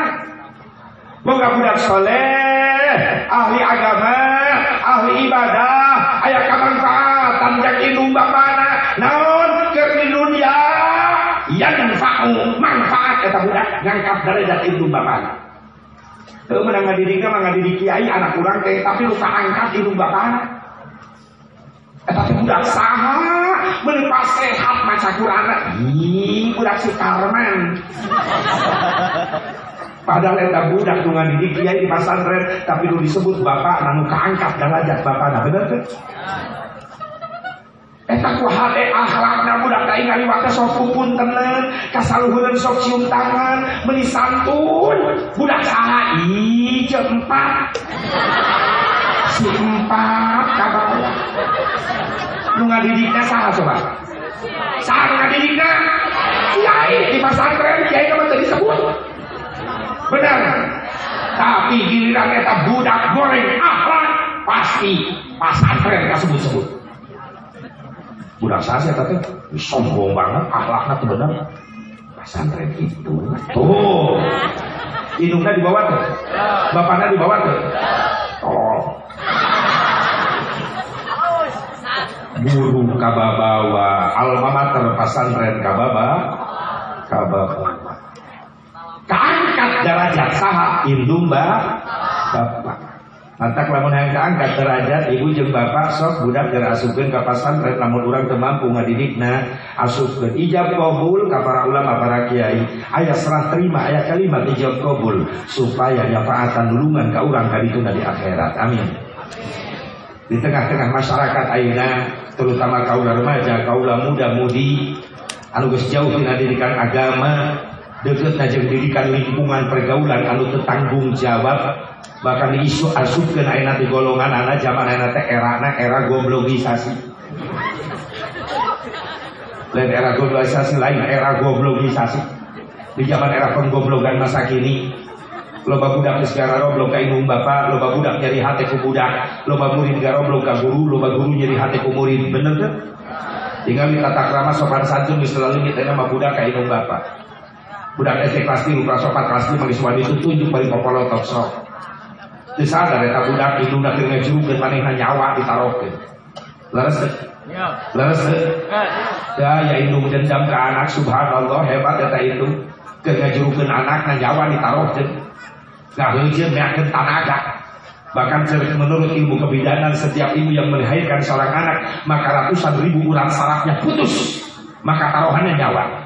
Boga budak soleh ahli agama ahli ibadah aya kamanfaatan jak indung bapana naon keur di dunia yang manfaat. Kata budak ngangkat derajat indung bapana Tuh menang ngadiri mah ngadiri kiai anak kurang kayak tapi lu angkat indung bapana tapi budak saha beli pas sehat maca Quran. Ih si Karmen Padahal eta budak nu ngadidik kiai di pesantren tapi lu disebut bapak nanu kaangkat derajat bapak nah bener tuh Eta ku hade akhlakna budak da ingali waktu sok pupun tenen, kasaluhureun sok cium tangan, meuli santun. Budak saha? Ih, empat. Si empat kabar. Nu ngadidikna saha coba? Saha ngadidikna? Kiai di pesantren kiai mah tadi disebut. Benar. Tapi giliran eta budak goreng akhlak pasti pesantren kasebut-sebut budak saya tapi sombong banget akhlaknya tuh benar pesantren itu tuh. Hidungnya di bawah tuh. Bapaknya di bawah tuh. Oh guru kababawa. Alma mater pesantren kababa kababa keangkat derajat saha indung bapak Mata lamun yang keangkat derajat ibu jeung bapak sok budak geus asupkeun ka pesantren lamun urang teu mampu ngadidikna asupkeun ijab kabul ka para ulama para kiai. Aya serah terima aya kalimat ijab kabul supaya nyafaatan dulungan ka urang ka dituna di akhirat. Amin. Di tengah-tengah masyarakat ayeuna terutama kaula remaja kaula muda mudi anu jauh tina agama deket jeung didikan lingkungan pergaulan. Anu tanggung jawab bahkan diisu asupkan aina di golongan anak zaman aina teh era na era goblogisasi. Lain era globalisasi lain era goblogisasi. Di zaman era penggoblogan masa kini loba budak segara roblok ka indung bapak loba budak nyari hati ku budak loba murid garoblok ka guru loba guru nyari hati ku murid. Bener tuh tinggal minta takrama sopan santun selalu kita nama budak ka bapak budak SD kelas 3 kelas 4 kelas 5 geus wani tunjuk bari popolotok sok Terus sadar ya budak itu udah ngejuruk dan mana nyawa ditaruhkan. Leres ya. Leres Ya ya itu dendam ke anak subhanallah hebat ya itu. Ke ngejurukkan anak dan nyawa ditaruhkan. Gak hujir meyakin tanaga. Bahkan menurut ilmu kebidanan setiap ibu yang melahirkan seorang anak maka ratusan ribu ulang sarafnya putus maka taruhannya nyawa.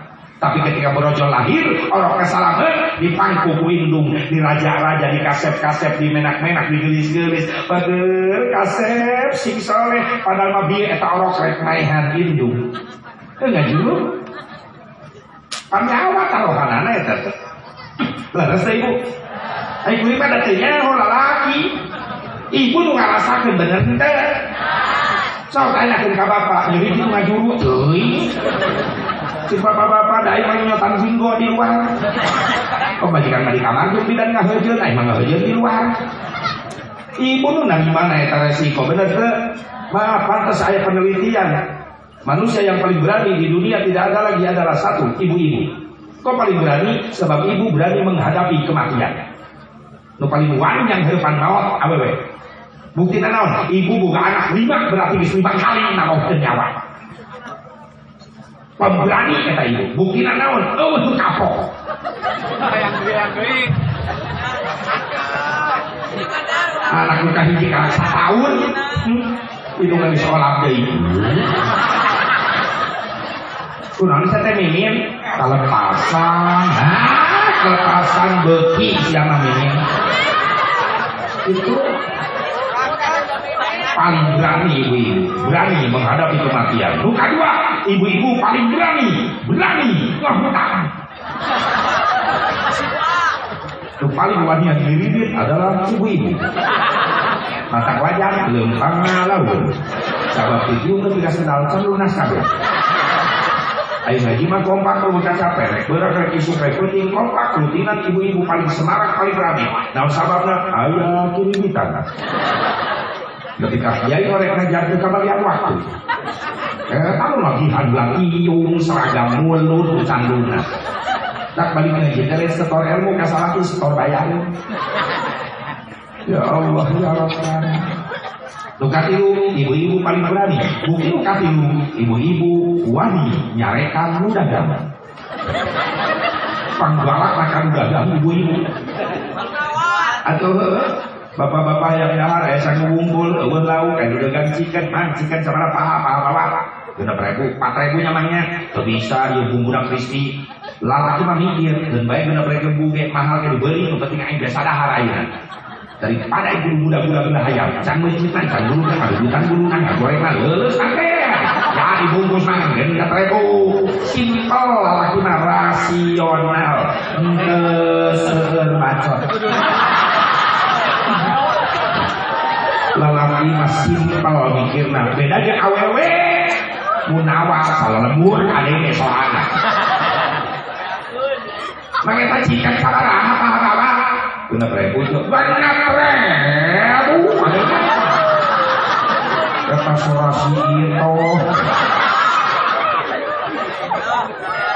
Tapi ketika berojol lahir, orang kesalahan di pangku indung, di raja-raja, di kasep-kasep, di menak-menak, di gelis-gelis. Padahal kasep, sing soleh, padahal mah biar eta orang rek maihan indung. Enggak juru. Panyawa taruhan anak eta. Laras ibu. Ibu ini pada tanya, oh laki. Ibu nu ngarasakan bener ente. So, tanyakan ke bapak, jadi itu ngajuru. Tuh. Si bapak-bapak da mah nyotan singgo di luar. Oh majikan di kamar tuh bidan ngahejeun, ai mah ngahejeun di luar. Ibu nu nah gimana ya resiko bener tuh? Maaf, pantas saya penelitian. Manusia yang paling berani di dunia tidak ada lagi adalah satu, ibu-ibu. Kok paling berani? Sebab ibu berani menghadapi kematian. Nu paling yang heupan maut awewe. Bukti naon? Ibu buka anak lima berarti lima kali naon nyawa pemberani kata ibu. Bukti naon oh itu kapok. Yang yang anak nikah hiji ka setahun hidungan di sekolah deh Kunaon saya mimin. Kelepasan, kelepasan beki siapa mimin. Itu paling berani ibu-ibu. Berani menghadapi kematian. Luka dua ibu-ibu paling berani berani ngehutang itu paling wanita diribit adalah ibu-ibu. Mata wajah lempang laun sabab itu tidak kenal lunas kabeh Ayo ngaji mah kompak kalau bukan capek, berak rek isu penting kompak. Rutinan ibu-ibu paling semarak paling berani. Nah sababnya ayah kirimitan ketika kiai orang ngajar ke kembalian waktu Eh, tahu lagi handlang iyung, seragam mulut, canduna. Tak balik lagi dari setor ilmu ke salah setor bayar. Ya Allah, ya Rahman. Lukatilu, ibu-ibu paling berani. Bukti lukatilu, ibu-ibu wani nyarekan mudah damai. Panggalak akan gagal ibu-ibu. Atau bapak-bapak yang dahar ya sang ngumpul eueun lauk kan udah gancikan mancikan sama paha paha paha genep ribu empat ribu nyamanya tuh bisa ya bumbu crispy lalaki mah mikir dan baik genep ribu buge mahal ke dibeli nu penting aing biasa dahar ayeuna daripada ibu muda-muda gula hayam can mencitan can bulu kan ada bukan bulu kan goreng mah leuleus sampe ya dibungkus mah genep ribu simpel lalaki mah rasional seueur bacot. Lalaki mas simpel mikirna beda aja awewe munawar kalau lembur ada ini soalnya Makanya cikan sabara apa apa apa prebu itu Guna prebu Kata surasi itu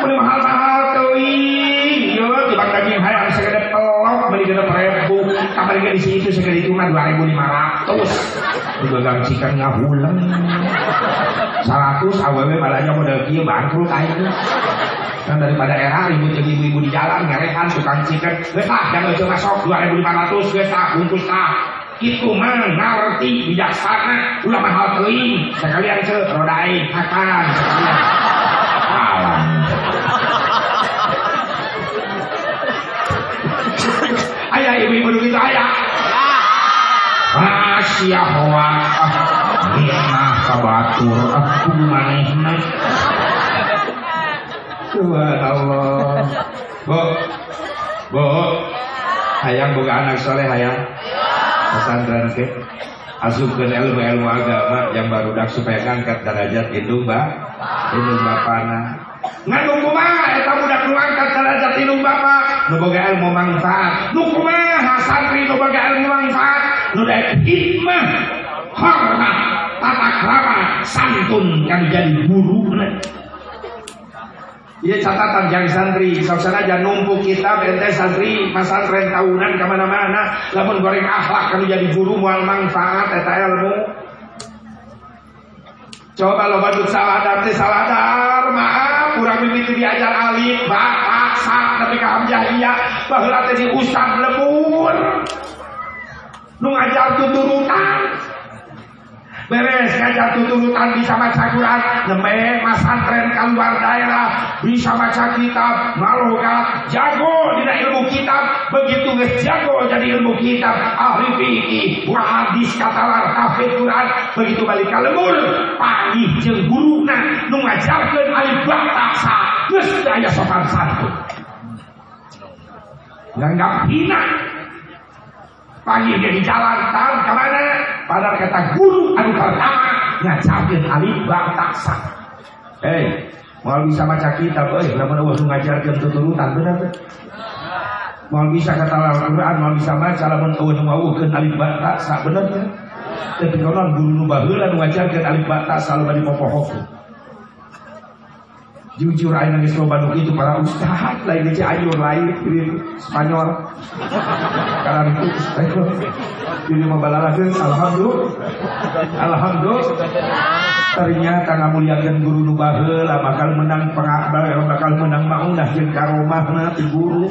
Beli mahal-mahal tuh Iya Dibang daging hayam segede telok Beli prebu Kamar di situ segede itu mah 2500 Juga gangsikan ngahulang 100 aww balanya modal kia bangkrut aja kan daripada era ribut jadi ibu-ibu di jalan ngerehan tukang chicken geus ah jangan coba sok 2500 geus ah bungkus ah. Itu mah ngerti bijaksana ulah mahal teuing sekalian ce rodai akan sekalian. Alam. Ayah ibu-ibu begitu ayah. Asia hoa Nirmah kabatur Aku manehna Subhanallah. Bu Bu Hayang boga anak soleh hayang. Pesantren ke Asupkan ilmu-ilmu agama Yang baru dak supaya ngangkat derajat Indung mbak Indung bapana Nganu kumaha? Eta budak nu derajat indung bapak nu ilmu manfaat. Nu kumaha santri nu ilmu manfaat? Nu daek hikmah hormat tata krama santun kan jadi guru Iya catatan yang santri, sausana aja numpuk kitab ente santri pesantren tahunan ke mana-mana, lamun goreng akhlak kan jadi guru mual manfaat eta ilmu. Coba lo badut saladar teh saladar, maaf kurang mimiti diajar alif, bapak, sak, tapi kaham jahiliyah, baheula teh di ustad lembur. Nu tuturutan. Beres ngajar tuturutan bisa baca Quran, nemeh masantren keluar daerah. Bisa baca kitab, malokat, jago di ilmu kitab, begitu geus jago jadi ilmu kitab, ahli fikih, hadis katalar hafid Quran, begitu balik ka lembur, panggih jeung guruna nu ngajarkeun alif ba ta sa, geus aya sopan santun. Nganggap hina panggil dia di jalan tahu ke mana? Padahal kata guru anu pertama ngajarin alif bang taksa hei mau bisa baca kitab eh lamun eueuh ngajarkeun tuturutan bener teh mau bisa kata Al-Qur'an mau bisa baca lamun eueuh ngawuhkeun alif bang taksa bener teh tapi konon guru nu baheula nu ngajarkeun alif bang taksa loba dipopohokeun jujur aing geus loba nu itu para ustaz lain. Ge ayur lain di Spanyol. Karena itu jadi mau balalakeun alhamdulillah. Alhamdulillah. Ternyata ngamuliakeun guru nu baheula bakal menang pengabal bakal menang maunah jeung karomahna ti guru.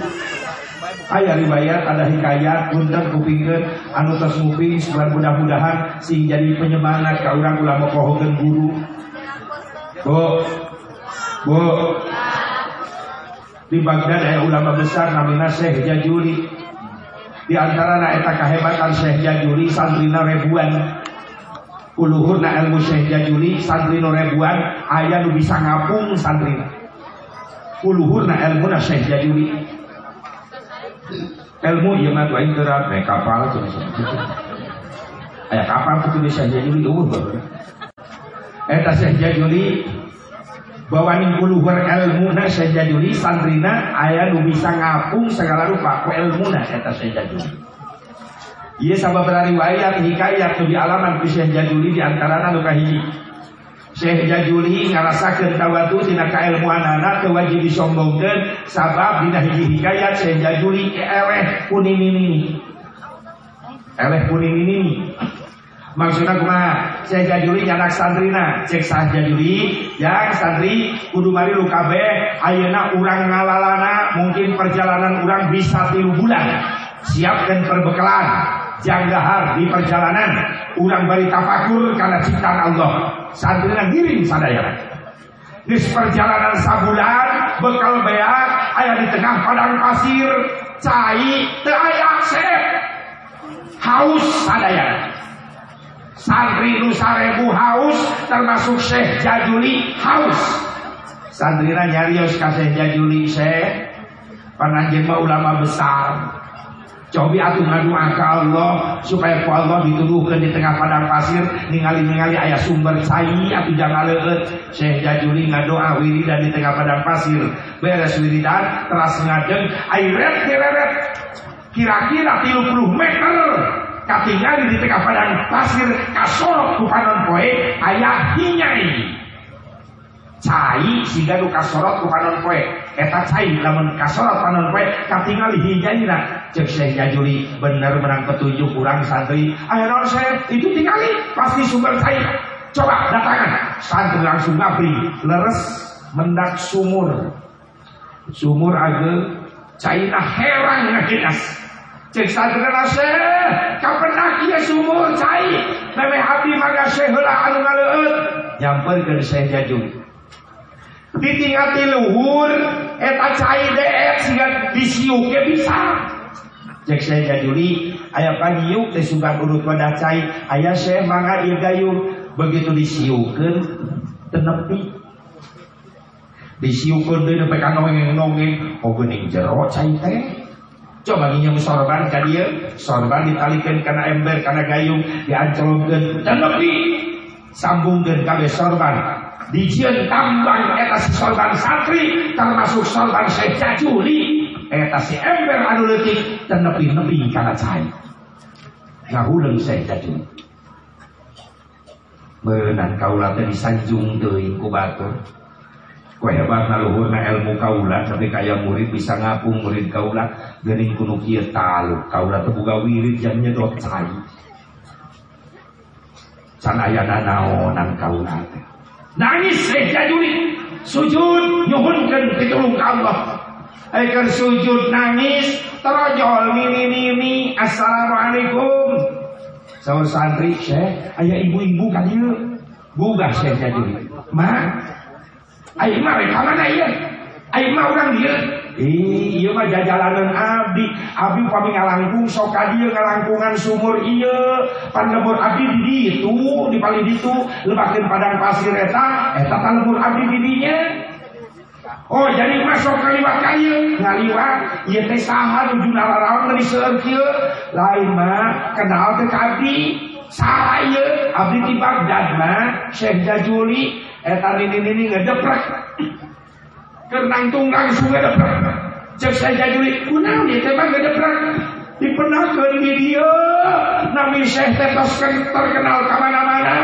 Aya riwayat ada hikayat punten kupingkeun anu tos nguping mudah-mudahan sing jadi penyemangat ka urang ulah mokohokeun guru. Bu, Bu. Di Baghdad ada ulama besar namanya Syekh Jajuli di antara eta kahebatan Syekh Jajuli santrina ribuan uluhurna ilmu Syekh Jajuli santrina ribuan aya nu bisa ngapung santrina. Uluhurna ilmu na Syekh Jajuli ilmu ieu mah tuh aing naik kapal tuh aya kapal tuh Syekh Jajuli eueuh eta Syekh Jajuli bahwa ning luhur ilmuna sajaduli santrina aya nu bisa ngapung segala rupa ku ilmuna eta sajaduli Ieu sabab riwayat hikayat tu di alaman ku Syekh Jaduli di antarana nu kahiji Syekh Jajuli ngarasakeun tawadu tina kailmuanana teu wajib disombongkeun sabab dina hiji hikayat Syekh Jajuli eleh kuning ini. Eleh kuning ini. Maksudnya kumaha? Syekh Jajuli nyanak santrina, cek sah Jajuli, yang santri. Kudu mari lu kabeh. Ayeuna urang ngalalana. Mungkin perjalanan urang bisa tilu bulan. Siapkan perbekalan, janggahar di perjalanan. Urang bari tafakur karena ciptaan Allah. Santrina ngirim sadaya di perjalanan sabulan bekal beak ayah di tengah padang pasir cai teu aya sep haus sadaya santri nu sarebu haus termasuk Syekh Jajuli haus. Santrina nyarios ka Syekh Jajuli Syekh. Pananjeun mah ulama besar. Cobi atuh ngadu ke Allah supaya ku Allah dituduhkan di tengah padang pasir ningali-ningali ayah sumber cai atau jangan leueut Syekh Jajuli ngadoa wiridan di tengah padang pasir. Beres wiridan teras ngadeng airet direret kira-kira 30 meter katingali di tengah padang pasir kasorok ku panon poe ayah hinyai. Cai sehingga nu kasorot ku poe. Eta cai lamun kasorot panon poe katingali hijaina cek saya jajuli bener menang petunjuk kurang santri. Non saya itu tinggali pasti sumber cai. Coba datangan santri langsung ngabri leres mendak sumur. Sumur aga caina herang [laughs] ngakinas cek santri nase kapan ya sumur cai meme abdi maga heula anu ngaleut saya jajuli ditingati luhur eta cai deet sehingga disiuke bisa. Cek saya jaduli ayah pagiuk teh suka urut pada cai ayah saya mangga ieu begitu disiukeun tenepi disiukeun deui nepi ka nongeng-nongeng oh geuning jero cai teh coba nginjem sorban ka dieu sorban ditalikeun kana ember kana gayung diancolkeun tenepi sambungkeun kabeh sorban Dijian tambang eta si sorban santri termasuk sorban Syekh Jajuli eta si ember anu leutik teu nepi-nepi kana cai. Ngahuleung Syekh Jajuli. Meunang kaula teh disanjung teuing ku batur. Hebatna luhurna ilmu kaula tapi kaya murid bisa ngapung murid kaula geuning kuno kieu talu. Kaula teu boga wirid jang nyedot cai. Can aya naonan kaula. Nangis Syekh Jajuli sujud nyuhunkan pitulung ka Allah. Aikar sujud nangis terojol mini mini assalamualaikum. Sahur santri Syekh, ayah ibu-ibu kan ieu. Bugah Syekh Jajuli. Ma, jalanan Abdi. Abi kami ngalangkung soka dia ngalangkungan sumur Iye pandebur Abi di itu di paling itu lebakin padang pasir eta eta talbur Abi didinya Oh jadi masuk kalimat kayu ngaliwat ieu teh saha nuju nararaon geus seueur kieu. Lain mah kenal teh ka abdi. Saha ieu abdi ti Baghdad mah Syekh Jajuli. Eta nini-nini ngedeprek Kenang tunggang sungai deprek. Cek saya jadi kunang dia tembak gak deprek. Dipenakan di dia. Nami Syekh tetos terkenal ke mana-mana.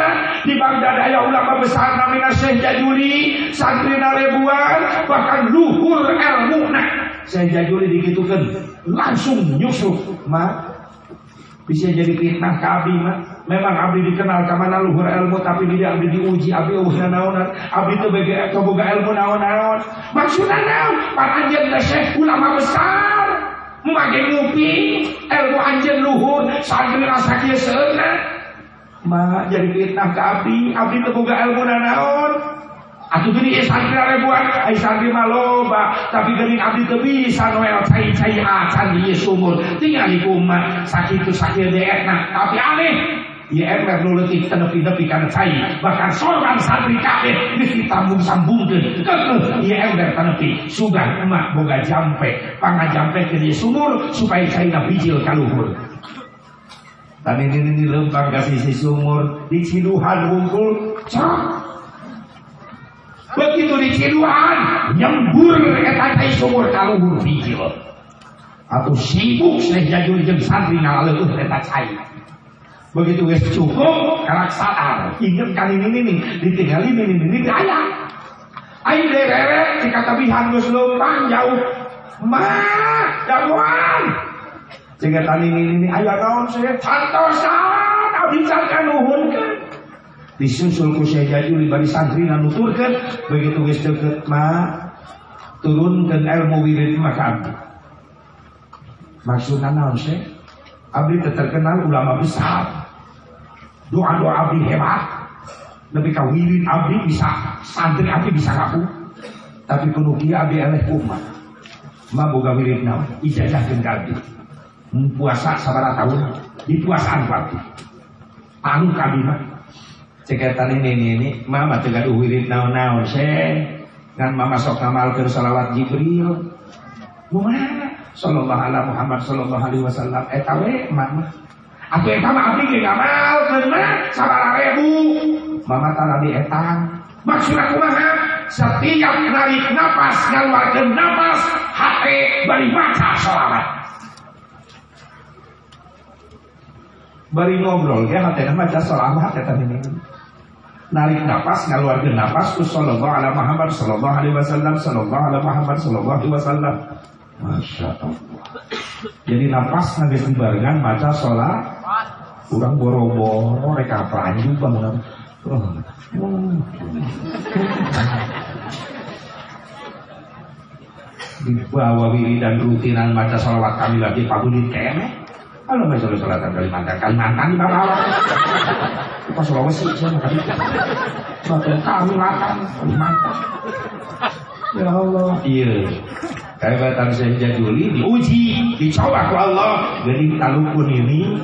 Di Baghdad ada ulama besar namanya Syekh Jajuli. Santri ribuan. Bahkan luhur ilmu. Nah, Syekh Jajuli digitukan. Langsung nyusup. Ma, bisa jadi fitnah kabi mah. Memang abdi dikenal ke mana luhur ilmu tapi dia abdi diuji. Abdi usah naonan abdi itu bagi boga ilmu naon-naon. Maksudnya naon? Para anjeun teh ulama besar. Memakai ngupi ilmu anjeun luhur. Santri rasa kieu seunna mah jadi fitnah ke abdi abdi teu boga ilmu naon Atuh gini ya santri ribuan, ay santri maloba, tapi gini abdi teu bisa noel cai-cai acan di sumur. Tinggal di kumat, sakit itu sakit deekna, tapi aneh ember nu leutik tenepi-nepi kana cai bahkan sorban santri kabeh geus ditambung-sambungkeun keukeuh ieu ember tenepi sugan emak boga jampe. Pangajampe ke dieu sumur supaya caina bijil ka luhur. Tadi ini ini lempang ke sisi sumur di ciduhan wungkul. Cok begitu di ciduhan nyembur eta sumur ka luhur bijil. Atau sibuk saya jadi jeung santri ngaleueuh eta cai begitu wis cukup karak sadar inget kan ini ini ditinggal ini ini ini ayah ayo. Dereret jika tapi hangus lumpang jauh. Ma jagoan jika tani ini ini. Ayah naon saya santosan abdi can nuhun kan disusul ku saya jaju bari santri nuturkan. Begitu wis deket ma turunkan ilmu wirid maka maksudnya naon sih abdi terkenal ulama besar doa-doa abdi hebat. Lebih kawirin abdi bisa santri abdi bisa ngaku. Tapi kudu kieu abdi eleh umat ma boga wirid naon ijazahkeun ka abdi puasa sabaraha tahun di puasaan abdi anu ka abdi mah cek tadi ini ini. Mama teu gaduh wirid naon-naon seh ngan mama sok ngamalkeun salawat jibril. Muhammad sallallahu alaihi Muhammad sallallahu alaihi wasallam. Eta we mama Aku eta mah abdi ge ngamalkeun mah sabaraha ribu. Mama tara di etang. Maksud aku mah setiap narik napas ngaluarkeun napas hate bari maca sholawat. Bari ngobrol ge hate maca sholawat eta ini. Narik napas ngaluarkeun napas ku sallallahu alaihi Muhammad sallallahu alaihi wasallam sallallahu alaihi Muhammad sallallahu alaihi wasallam. Masya Allah. Jadi napas nangis barengan maca sholat Kurang boro-boro mereka peranju banget. Oh. Di bawah dan rutinan baca sholawat kami lagi pagudin kene. Kalau nggak sholat sholatan Kalimantan, Kalimantan di bawah. Pas Sulawesi saya makan itu. Kami makan Kalimantan. Ya Allah. Iya. Kehebatan saya Jaduli diuji, dicoba ke Allah. Jadi talukun ini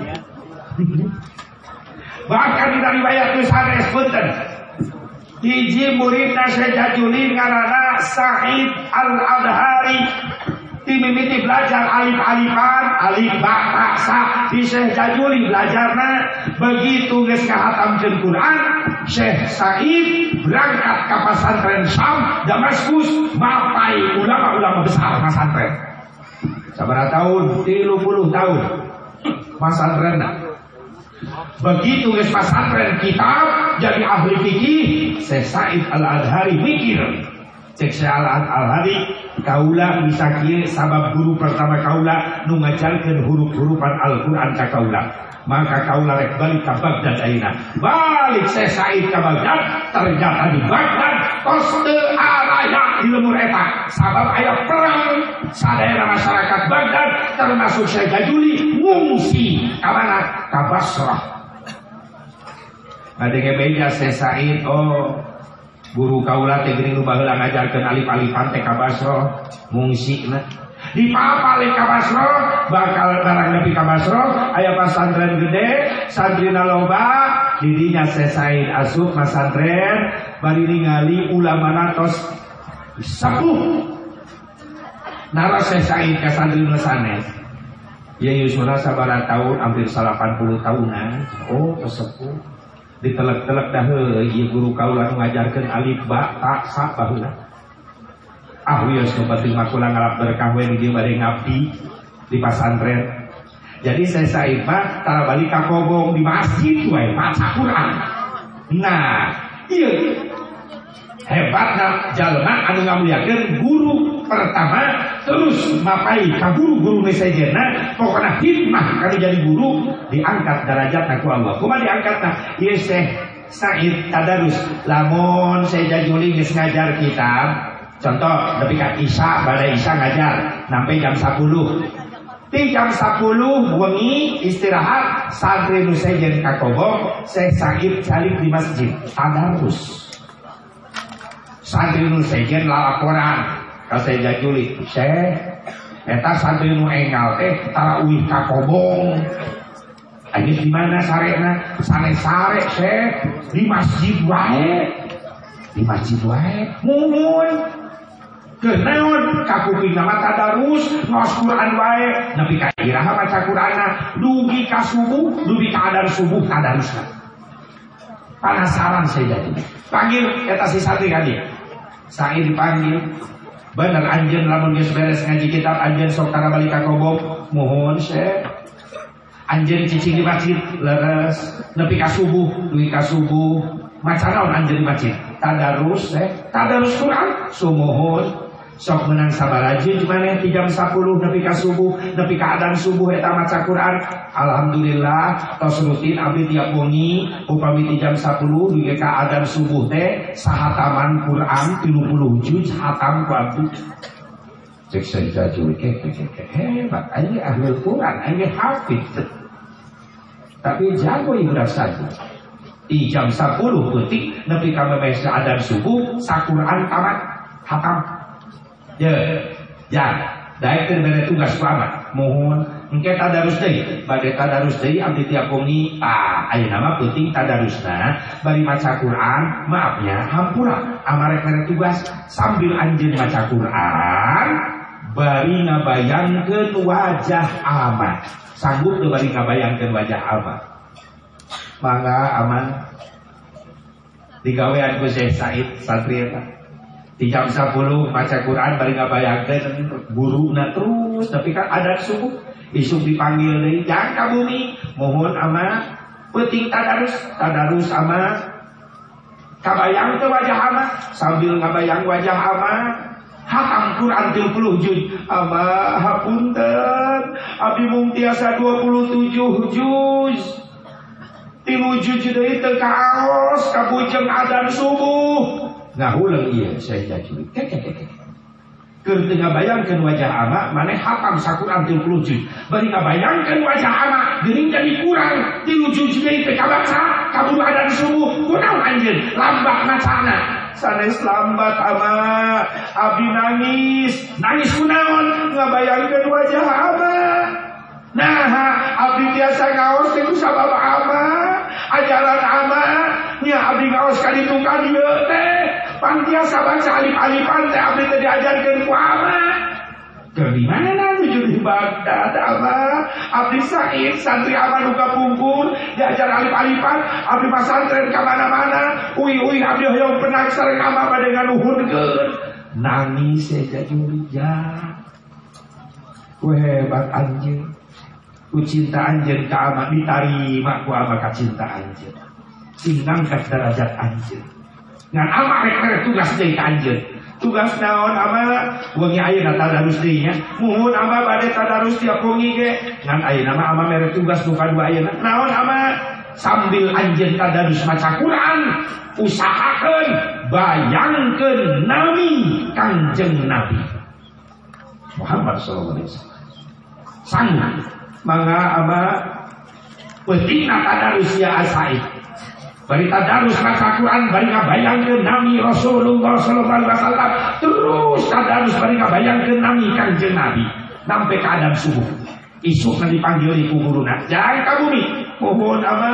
Bahkan di riwayat tulisan punten. Hiji murid Syekh Juli ngarana Said Al-Adhari timimiti belajar alif-alifan, alif ba ta sa di Syekh Jajuli begitu geus kahatamkeun Quran, Syekh Said berangkat ke pesantren Syam, Damaskus, mapai ulama-ulama besar pesantren. Sabaraha tahun? 30 tahun. Pesantren Begitu wis pesantren kitab jadi ahli fikih, Syekh Said Al-Adhari mikir. Cek Syekh Al-Adhari kaula bisa kieu sabab guru pertama kaula nu ngajarkeun huruf-hurufan Al-Qur'an ka kaula. Maka kaula rek balik ka Baghdad ayeuna. Balik Syekh Said ka Baghdad, ternyata di Baghdad tos teu araya di lemur eta. Sabab aya perang sadaya masyarakat Baghdad termasuk Syekh Jajuli ngungsi ka mana? Ka Basrah. Ngadenge beja Syekh Said oh guru kaula teh geuning nu baheula ngajarkeun alif-alifan teh ka Basrah ngungsina. Di papa ka Basrah bakal barang nepi ka aya pasantren gede santrina loba didinya Syekh Said asup pasantren bari ningali ulama tos sepuh Nara Syekh Said ka santri sanes Ya Yusuna sabara tahun hampir 80 tahunan. Oh, tesepuh. Ditelek-telek dah ieu guru kaula ngajarkeun alif ba ta sa baheula. Ah wios nu penting makula ngalap berkah we di bade ngabdi di pasantren. Jadi saya Said mah tara balik ka kobong di masjid wae maca Quran. Nah, iya hebatna jalma anu ngamuliakeun guru pertama terus mapai ka guru-guru mesejena pokoknya hikmah kali jadi guru diangkat derajat aku Allah. Kuma diangkat nah ieu Syekh Said Tadarus. Lamun saya jajuli geus ngajar kitab contoh nepi ka Isya pada Isya ngajar sampai jam 10 di jam 10 wengi istirahat santri nu sejen Syekh Said balik di masjid tadarus santri nu sejen laporan ka saya jajuli Syekh eta santri nu engal teh tarawih ka kobong Ini di mana sarena? Sare sare Syekh di masjid wae. Di masjid wae. Mumun. Kenaon kakuping nama tadarus ngos Quran wae nepi ka iraha maca Qur'ana dugi ka subuh dugi ka adar subuh tadarusna. Penasaran saya jadi. Panggil eta si santri kali. Saya dipanggil. Bener anjen lamun geus beres ngaji kitab anjen sok tara balik ka kobong mohon Syekh. Anjeun cicing di masjid leres. Nepi ka subuh duwi ka subuh. Maca naon anjeun di masjid? Tadarus eh tadarus Quran sumuhun sok menang sabaraji gimana di jam 10 nepi ka subuh nepi ka adan subuh maca Quran. Alhamdulillah tos rutin abdi tiap wengi upami jam 10 di ka adan subuh teh sahataman Quran 30 juz hatam abdi cek saja ke hebat ini ahli Quran ini hafiz tapi jago ibadah saja di jam 10 detik nepi ka memesa adan subuh sakuran tamat hatam Ya, ya. Teu bere tugas keramat. Mohon engke tadarus deui. Bade tadarus deui abdi tiap ah ayeuna mah penting tadarusna bari maca Quran, maafnya hampura amarek mere tugas sambil anjeun maca Quran bari ngabayangkeun wajah aman. Sanggup teu bari ngabayangkeun wajah aman. Mangga aman digawean ku Syekh Said Satria di jam 10 baca Quran bari ngabayangkeun guru na terus. Tapi kan ada subuh. Isuk dipanggil deui jangan ka bumi. Mohon ama penting tadarus tadarus ama. Kabayang teu wajah ama sambil ngabayang wajah ama. Hatam Quran 30 juz. Ama hapunten. Abdi mung tiasa 27 juz. Tilu juz deui teu kaos kabujeng adan subuh ngahulang iya saya jadi keke Ketika bayangkan wajah ama, mana hatam sakuran til juz. Bari bayangkan wajah ama, gering jadi kurang tilu juz dari teka kabur ada subuh, kurang anjir, lambat macana. Sanes lambat ama, abdi nangis, nangis kunaon, ngabayangkan wajah ama. Nah, abdi biasa ngaos teh sabab ama, ajaran ama, nya abdi ngaos kaditu kadieu teh pantiasa baca alif-alifan teh abdi teh diajarkeun ku ama dari mana menuju di Baghdad ama abdi Said santri ama nuka pungkur diajar alif-alifan abdi pasantren ke mana-mana. Ui ui abdi hoyong sareng ama pada nganuhunkeun nangis saja jurija ku hebat anjing. Ku cinta anjing ka ama ditarima ku ama ka cinta anjing. Tingangkat derajat anjing ngan ama rek tugas deui anjeun tugas naon ama wengi ayeuna tadarus deui nya muhun ama bade tadarus tiap wengi ge? Ngan ayeuna mah ama mere tugas nu kadua ayeuna. Naon ama sambil anjeun tadarus maca Quran usahakeun bayangkeun nami kanjeng Nabi. Muhammad sallallahu alaihi wasallam. Sanggup mangga ama? Pentingna tadarus ya asaid Bari tadarus baca Quran, bari ngabayangkeun nami Rasulullah sallallahu alaihi wasallam. Terus tadarus bari ngabayangkeun nami Kanjeng Nabi sampai ke subuh. Isuk nanti panggil di guruna. Jangan ka bumi. Mohon ama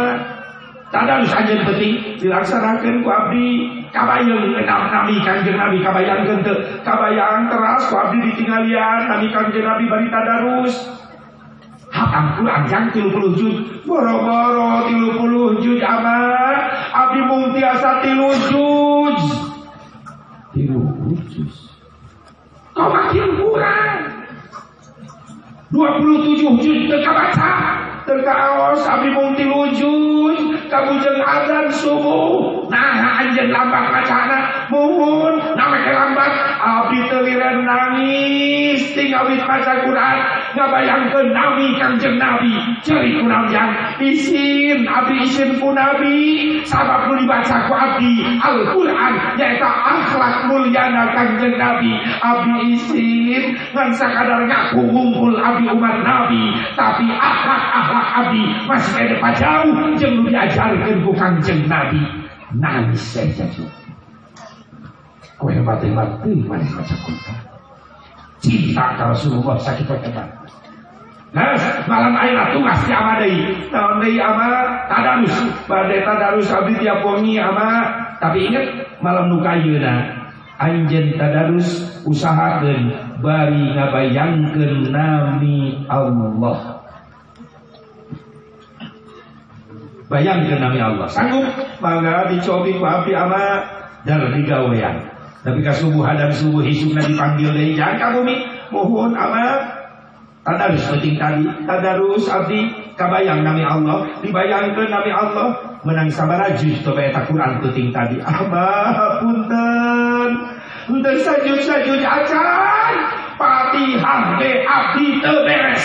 tadarus anjeun penting dilaksanakeun ku abdi kabayang enam nami Kanjeng Nabi kabayangkeun teu kabayang teras ku abdi ditinggalian nami Kanjeng Nabi bari tadarus hatam Quran tilu puluh juz boro-boro tilu puluh juz ama abdi mung tiasa tilu juz tilu puluh juz kau makin kurang. 27 juz terkabaca terkaos abdi mung tilu juz kabujeng adzan subuh. Nah anjeun lambat macana mohon namanya lambat abdi teliran nangis tinggal baca Quran. Ngabayangkeun nabi kanjeng nabi ceri yang isin abdi isin ku nabi. Sabab nu dibaca ku abdi Al-Qur'an nyaeta akhlak mulyana kanjeng nabi. Abdi isin ngan sakadar ngaku ngumpul abdi umat nabi. Tapi akhlak-akhlak abdi masih ada pajau jeung nu diajarkeun ku kanjeng nabi nangis saja juga Kau hebat-hebat mana baca Quran. Cinta ke Rasulullah sakit hebat. Nah, malam air tugas di ama deui. Tahun deui ama tadarus. Bade tadarus abdi tiap wengi ama tapi ingat malam nu kayeuna anjeun tadarus usahakeun bari ngabayangkeun nami Allah. Bayangkeun nami Allah. Sanggup mangga dicobi ku abdi ama dan digawean. Tapi ka subuh hadam subuh hisupna dipanggil dari jangan kamu mi mohon ama tadarus penting tadi tadarus abdi Kabayang nami Allah, dibayangkan nami Allah, menang sabara juz to bae Quran penting tadi. Abah punten. Punten sajud-sajud acan. Fatihah ge abdi teu beres.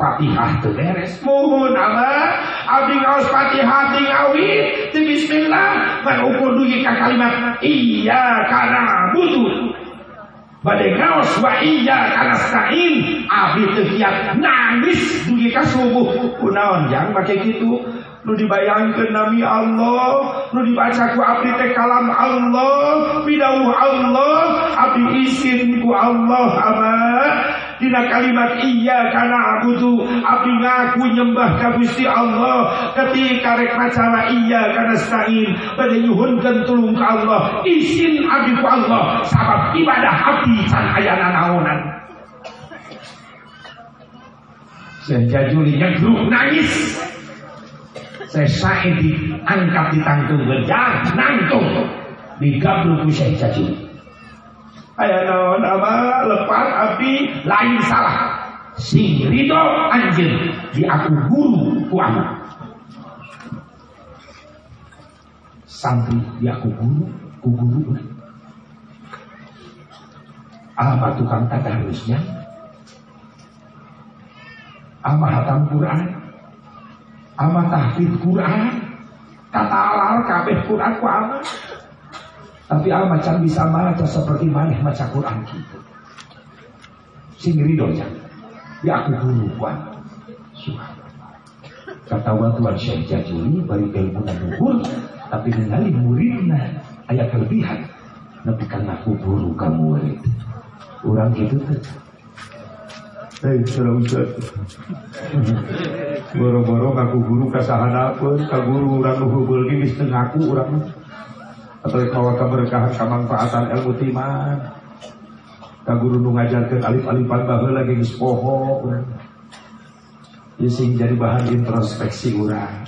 Fatihah teu beres. Mohon abah, abdi ngaos Fatihah di ngawit, di bismillah, ukur dugi ka kalimat iya kana butuh. Badai ngaos wa iya kana stain abdi teu nangis dugi ka subuh. Kunaon jang make kitu? Nu dibayangkeun nami Allah, nu dibaca ku abdi teh kalam Allah, pidawuh Allah, abdi isin ku Allah amat. Dina kalimat iya karena abudu Abdi ngaku nyembah ka Gusti Allah. Ketika rek macara iya karena stain Pada nyuhunkan tulung ke Allah Isin abdi ku Allah Sabab ibadah abdi can ayana naonan. Saya jajuli nyegruk nangis Saya sain diangkat di tangtung berjang Nangtung Digabluk ku saya jajuli Aya naon ama lepas abdi lain salah. Sing ridho anjeun di aku guru ku ama. Santri di aku guru ku guru. Apa tukang tadarusnya? Ama hatam Quran? Ama tahfidz Quran? Kata alal kabeh Quran ku ama? Tapi macam bisa baca seperti mana baca Quran gitu. Sing ridho Ya aku dulu kuat. Kata Tuhan Syekh Jajuli bari ilmu dan luhur, tapi ningali muridnya ayat kelebihan. Karena aku guru kamu murid. Orang gitu tuh. Hei, Ustaz. Boro-boro ngaku guru kasahana pun, ka guru orang nuhubul ini setengah aku orang. Atau kawa keberkahan kemanfaatan ilmu timan. Ka guru nu ngajarkeun alif-alifan baheula lagi geus poho ya sing jadi bahan introspeksi urang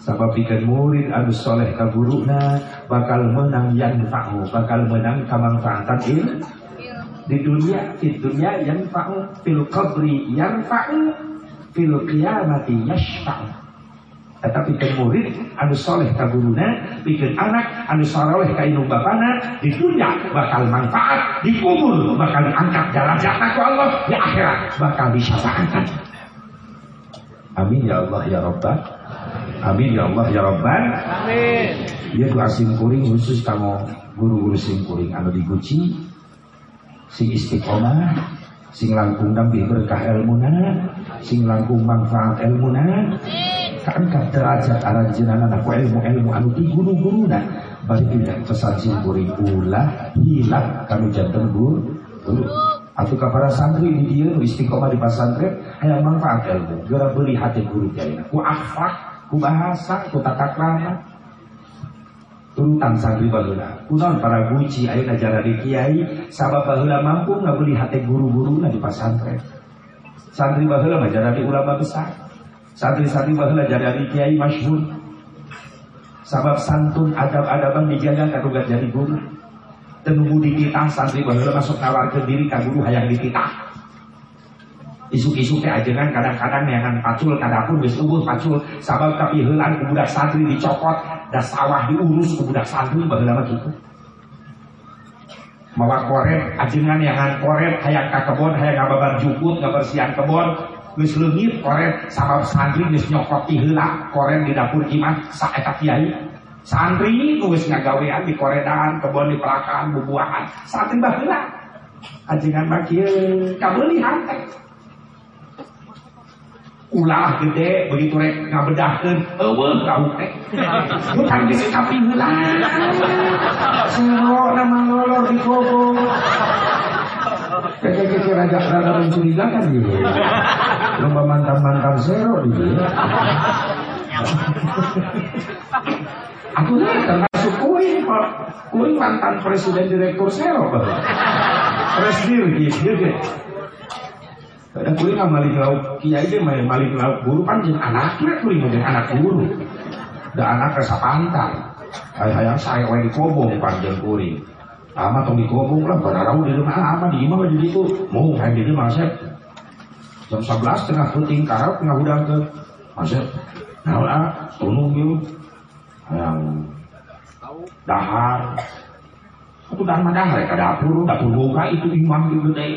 sabab ikan murid anu soleh ka guruna bakal menang yang fa'u bakal menang kemanfaatan il di dunia di dunia yang fa'u fil qabri yang fa'u fil qiyamati yashfa'u. Tetapi ke murid anu soleh ka guruna bikin anak anu soleh ka indung bapana di dunia bakal manfaat di kubur bakal angkat derajat aku Allah. Di akhirat bakal disyafaatkan amin ya Allah ya Rabbah amin ya Allah ya Rabbah amin. Ya doa kuring khusus kamu guru-guru kuring anu diguci sing istiqomah sing langkung dampi berkah ilmuna sing langkung manfaat ilmuna keangkat derajat aranjenan anak ilmu ilmu anu di guru guru nah balik ini pesan simpuri ulah hilang kami jantan guru atau para santri di dia istiqomah di pesantren hanya manfaat ilmu. Gara beli hati guru kayaknya ku akhlak ku bahasa ku tata krama turutan santri bahula kunon para guci ayo ngajar di kiai sabab bahula mampu nggak beli hati guru-guru di pesantren santri bahula ngajar di ulama besar Santri-santri bahwa jadi kiai masyhur. Sabab santun adab-adaban dijaga kadugat jadi guru. Tenunggu dititah santri bahwa masuk nawar ke diri ka guru hayang dititah. Isu-isu ke ajengan kadang-kadang neangan pacul kadapun geus eueuh pacul sabab kapiheulan ku budak santri dicopot da sawah diurus ku budak santri baheula mah kitu. Mawa koret ajengan neangan koret hayang ka kebon hayang ngababar jukut ngabersihan kebon. Geus leungit koren sabab santri geus nyokot ti heula koren di dapur iman saeta kiai. Santri geus ngagawean di koredan kebon di pelakan bubuahan. Santri baheula ajengan mah kieu kabeuli teh ulah gede begitu rek ngabedahkeun eueuh gauk teh bukan geus kapi heula sero nama lolor di kobo Keke-keke raja rada mencurigakan gitu. Lomba mantan-mantan zero gitu. Aku nih termasuk kuing, Pak. Kuing mantan presiden direktur zero, Pak. Presdir gitu, gitu. Ada kuing nggak malik lauk kiai dia main malik lauk guru kan jadi anaknya kuing jadi anak guru. Da anak rasa pantai. Hayang saya wae dikobong panjang kuring. Ama tong dikobong lah, bararau di rumah ama di imam jadi itu mau kayak di rumah saya. jam 11 tengah puting karau tengah udang ke masuk nah lah tunung yuk yang dahar aku dah mah dahar ke dapur dapur buka itu imam gitu deh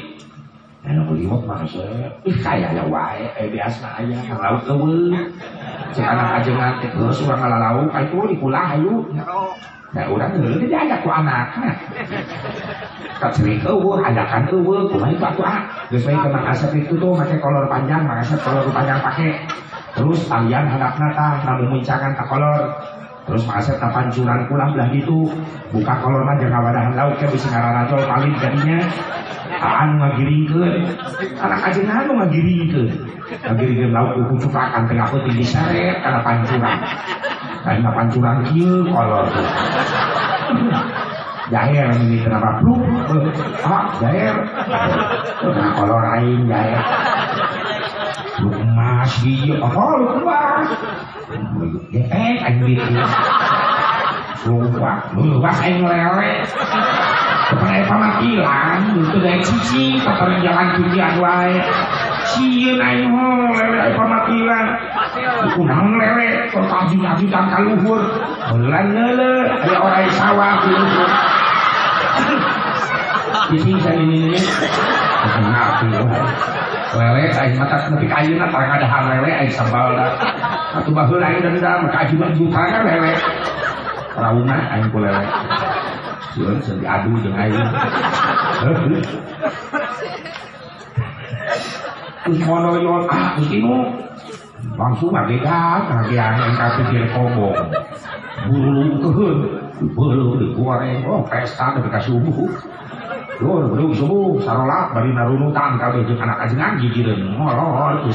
Enak liwat masa, ih kayaknya wae, eh biasa aja, yang laut kewe, cek anak aja nanti, terus orang ngalalau, kayak itu dikulah ayu, Nah, orang dulu dia ajak ku anak. Kaceri eueuh, ajakan eueuh, kumaha itu atuh ah. Bae ke Makassar itu tuh make kolor panjang, Makassar kolor panjang pakai. Terus kalian hadapna tah namun muncangan ka kolor. Terus Makassar ta pancuran pulang belah gitu. Buka kolor mah jangan wadahan lauk ke bisa ngararajol paling jadinya. Aan ngagiringkeun. Anak ajengan nu ngagiringkeun. Ngagiringkeun lauk ku cupakan tengah peuting diseret kana pancuran. Karena pancuran kieu kolor tuh. Ini kenapa blue? Ah, jaher. Kena kolor lain jaher. Emas gitu, apa lu getek aing diri lupa berubah aing lele Kepada Eva mah hilang itu dari cici kepada jalan cucian wae sieun aing ho lele Eva mah hilang aku naon lele kok tajun-tajun ka luhur beulan leule aya orang sawah di luhur Jadi saya ini ini kenal. Lele aing mata nepi kayeuna tarang ada hal lele aing sambal dah. Atuh baheula aing dendam ka ajuan jutaan lele. Rauna aing ku lele. Sieun sing diadu jeung aing. Terus mono yo ah begini langsung ngagegan ngagean yang kasih dia kobong bulu kehun bulu digoreng oh pesta kasih subuh Lur, belum subuh, sarolat, bari narunutan kabeh jeung anak aja ngaji gitu, ngolor tuh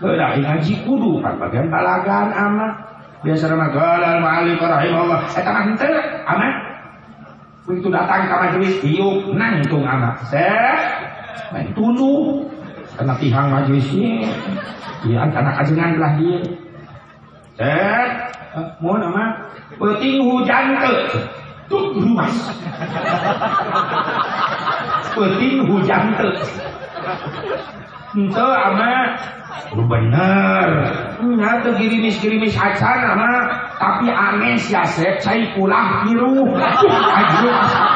Heula ngaji kudu kan bagian balagan amat. Biasa nama galal ma'alif rahimahullah. Eta mah henteu amat. Begitu datang ke majelis, tiup, nangtung amat. Set, main tunduk. Kena tihang majelisnya. Ya, anak ajengan belah dia. Set, mau nama peting hujan ke. Tuh rumah. Peting hujan ke. Ente ama lu bener. Nya teu girimis-girimis acan ama tapi aneh si Asep cai pulang biru. Aduh asap.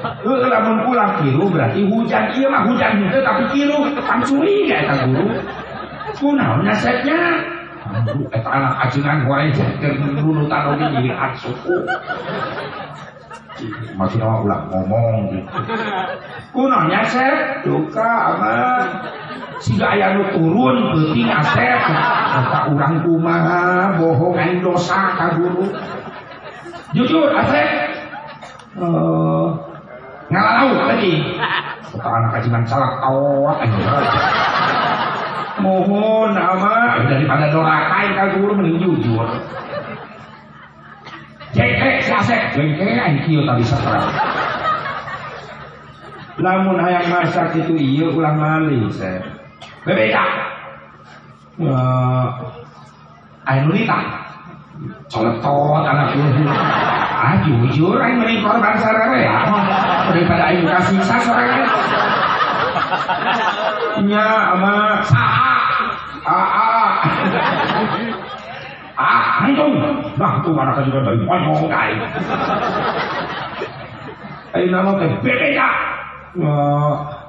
Heeh lamun pulang kiru berarti hujan iya mah hujan itu tapi kiru pancuri ya eta guru. Kunaon nasibnya? Eta anak ajengan wae keur nunutan oge jadi suku. Masih awak ulang ngomong. Kunaon nyasep? Duka ama siga aya nu turun peuting asep. Kata urang kumaha bohong aing dosa ka guru. Jujur asep. Eh ngalalau tadi kata anak kajian salah awak mohon ama daripada dorakai ka guru mending jujur jengke si asep jengke aing kieu tadi satra lamun hayang masak itu iya ulang malih saya bebeda ya aing nulita coletot anak guru ah jujur aing mending korban sarere ya. Daripada aing kasih siksa sorangan nya ama saa aa ah anjung nah tuh mana juga dari monyong kai aing nama teh beda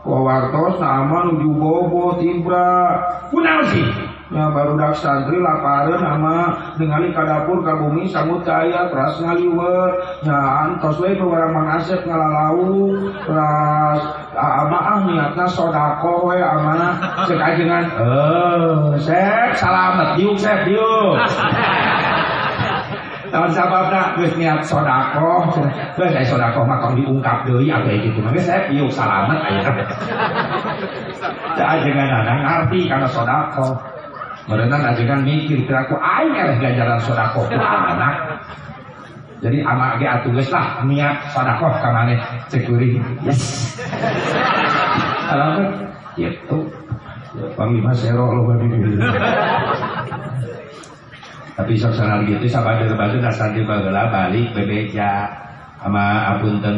Wawartos sama nuju bobo tibra. Kunaon sih Ya baru dak santri laparan nama dengan ka dapur ka bumi kaya teras ngaliwet nya antos we orang mangasep ngalalau teras ah niatna sodako we ama cek ajengan eh sep salamet diuk sep diuk [laughs] tahun sababna geus niat sodako. Geus aya sodako mah kong diungkap deui atuh kitu mah geus sep diuk salamet aya cek ajengan ada ngarti kana sodako. Mereka ngajikan mikir kira aku aing ganjaran sodako ku anak. Jadi ama ge atuh lah niat sodako ka maneh cek Yes. Alamat gitu. Panglima sero lo bagi Tapi sok sanal gitu sabader bader dasar di bageula balik bebeja. Sama apunten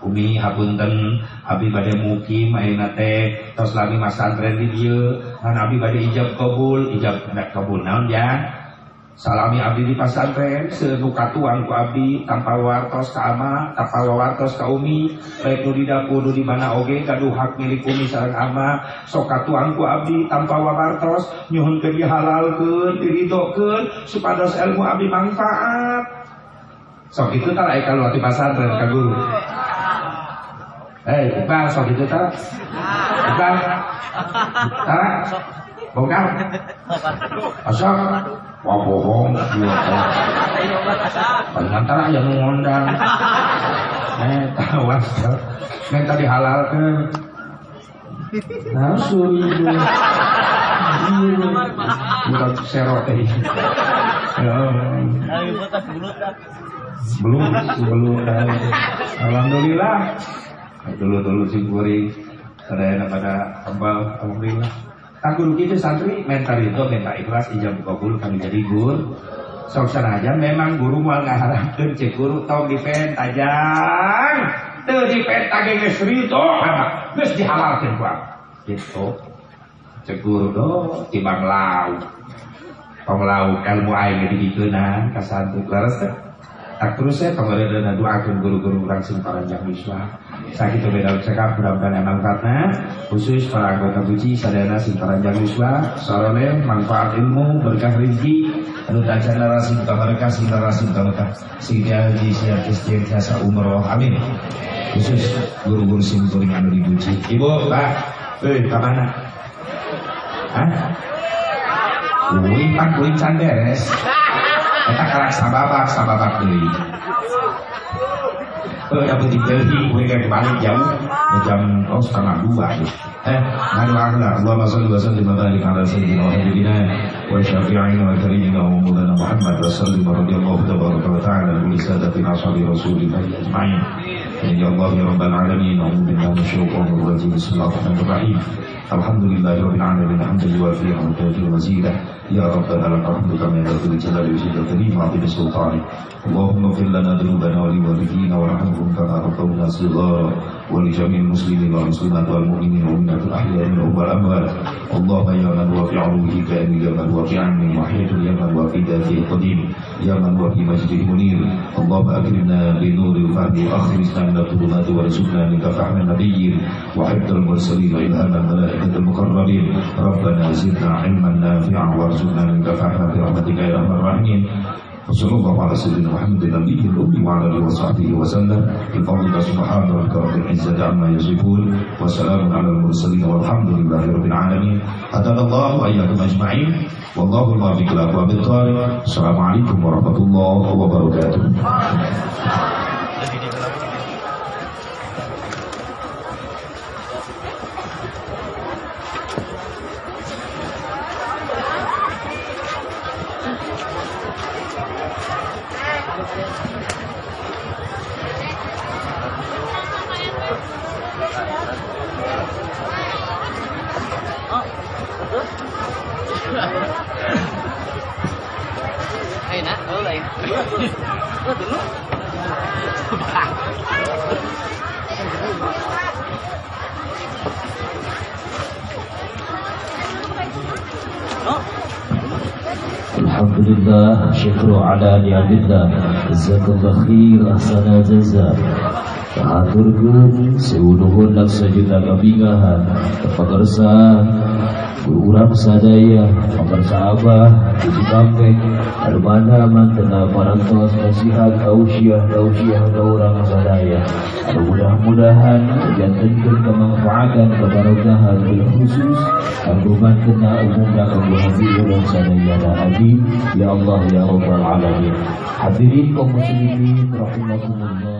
Umi hapunten Abi bade mukim ayeuna teh. Tos lagi masantren di dieu kan Abi bade ijab kabul ijab hendak kabul naon ya Salami abdi di pasantren sebuka tuan ku abdi tanpa wartos ka ama tanpa wartos ka umi baik nu di dapur nu di mana oge gaduh hak milik umi sareng ama. Sok tuan ku abdi tanpa wartos nyuhun ke dihalalkeun diridokeun supados ilmu abdi manfaat. Sok itu tak lain kalau di pasantren ka guru. Hei, Iqbal, sok itu tak? Iqbal, [laughs] tak? Bongkar? Asok? Wah bohong, Antara yang mengundang. Eh, tawas. Yang tadi halal ke. Nasu itu. Bukan serot teh. Belum, belum. Alhamdulillah. Dulu dulu sing kuring. Sadayana pada kembal, alhamdulillah. Takun itu santri mental itu minta ikhlas ijab kabul kami jadi guru. Sok aja memang guru mau ngaharapkeun cek guru tong dipen tajang. Teu dipen tage geus rito, geus dihalalkeun ku Gitu. Cek guru do timbang lauk. Tong lauk ilmu aing didikeunaan ka santri leres teh. Tak terus saya pemerintah doakan guru-guru langsung panjang wiswa sakit beda cekap mudah-mudahan manfaatnya khusus para anggota buci sadana sing paranjang wiswa sarone manfaat ilmu berkah rezeki anu tajan narasi buka berkah sing narasi buka berkah. Sing di siap istiar jasa umroh. Amin. Khusus guru-guru sing kuring anu dibuci ibu pak. Eh ke mana Hah? Uing pan kuing can Kita kalak sababak sababak deui kalau dapat di Delhi, gue kayak balik jauh jam oh setengah dua gitu. Eh, ngadu akla, Allah masuk wa sallim wa barik ala wa habibina wa syafi'ina wa karimina wa Muhammad wa sallim wa radiyallahu tabaraka wa ta'ala li sadatina ashabi. Ya Allah ya rabbal alamin, rajim. Bismillahirrahmanirrahim. Alhamdulillahirabbil alamin, hamdan yuwafi wa mazida. يا ربنا لك الحمد كما ينبغي لجلال وجهك الكريم وعظيم سلطانك اللهم اغفر لنا ذنوبنا ولوالدينا وارحمهم كما ربونا صغارا ولجميع المسلمين والمسلمات والمؤمنين والمؤمنات الاحياء منهم والاموات اللهم يا من هو في عروجك يا من هو في عمه وحيد يا من هو في ذاته القديم يا من هو في مجده المنير اللهم اكرمنا بنور الفهم واخرجنا من الظلمات وارزقنا منك فهم النبيين وحفظ المرسلين والهام الملائكه المقربين ربنا زدنا علما نافعا وارزقنا منك فهم برحمتك يا ارحم الراحمين وصلى الله على سيدنا محمد النبي الأمي وعلى آله وصحبه وسلم بفضل سبحان ربك رب العزة عما يصفون وسلام على المرسلين والحمد لله رب العالمين هدانا الله وإياكم أجمعين والله الموفق لأقوام الطارق السلام عليكم ورحمة الله وبركاته ala ni'amillah Jazakallah khair ahsana jaza Kahaturkeun seuluhun laksa juta kabingahan Kepakarsa Urang sadaya Pakarsa abah Puji kampek Armana mantena parantos Nasihat ausiah Ausiah orang sadaya. Mudah-mudahan Jantankan kemanfaatan Kebarogahan Bil khusus Kangguman kena umumnya Kanggu hati orang sadaya Dan abi Ya Allah Ya Rabbal Alamin. Hadirin kaum muslimin Rahimahumullah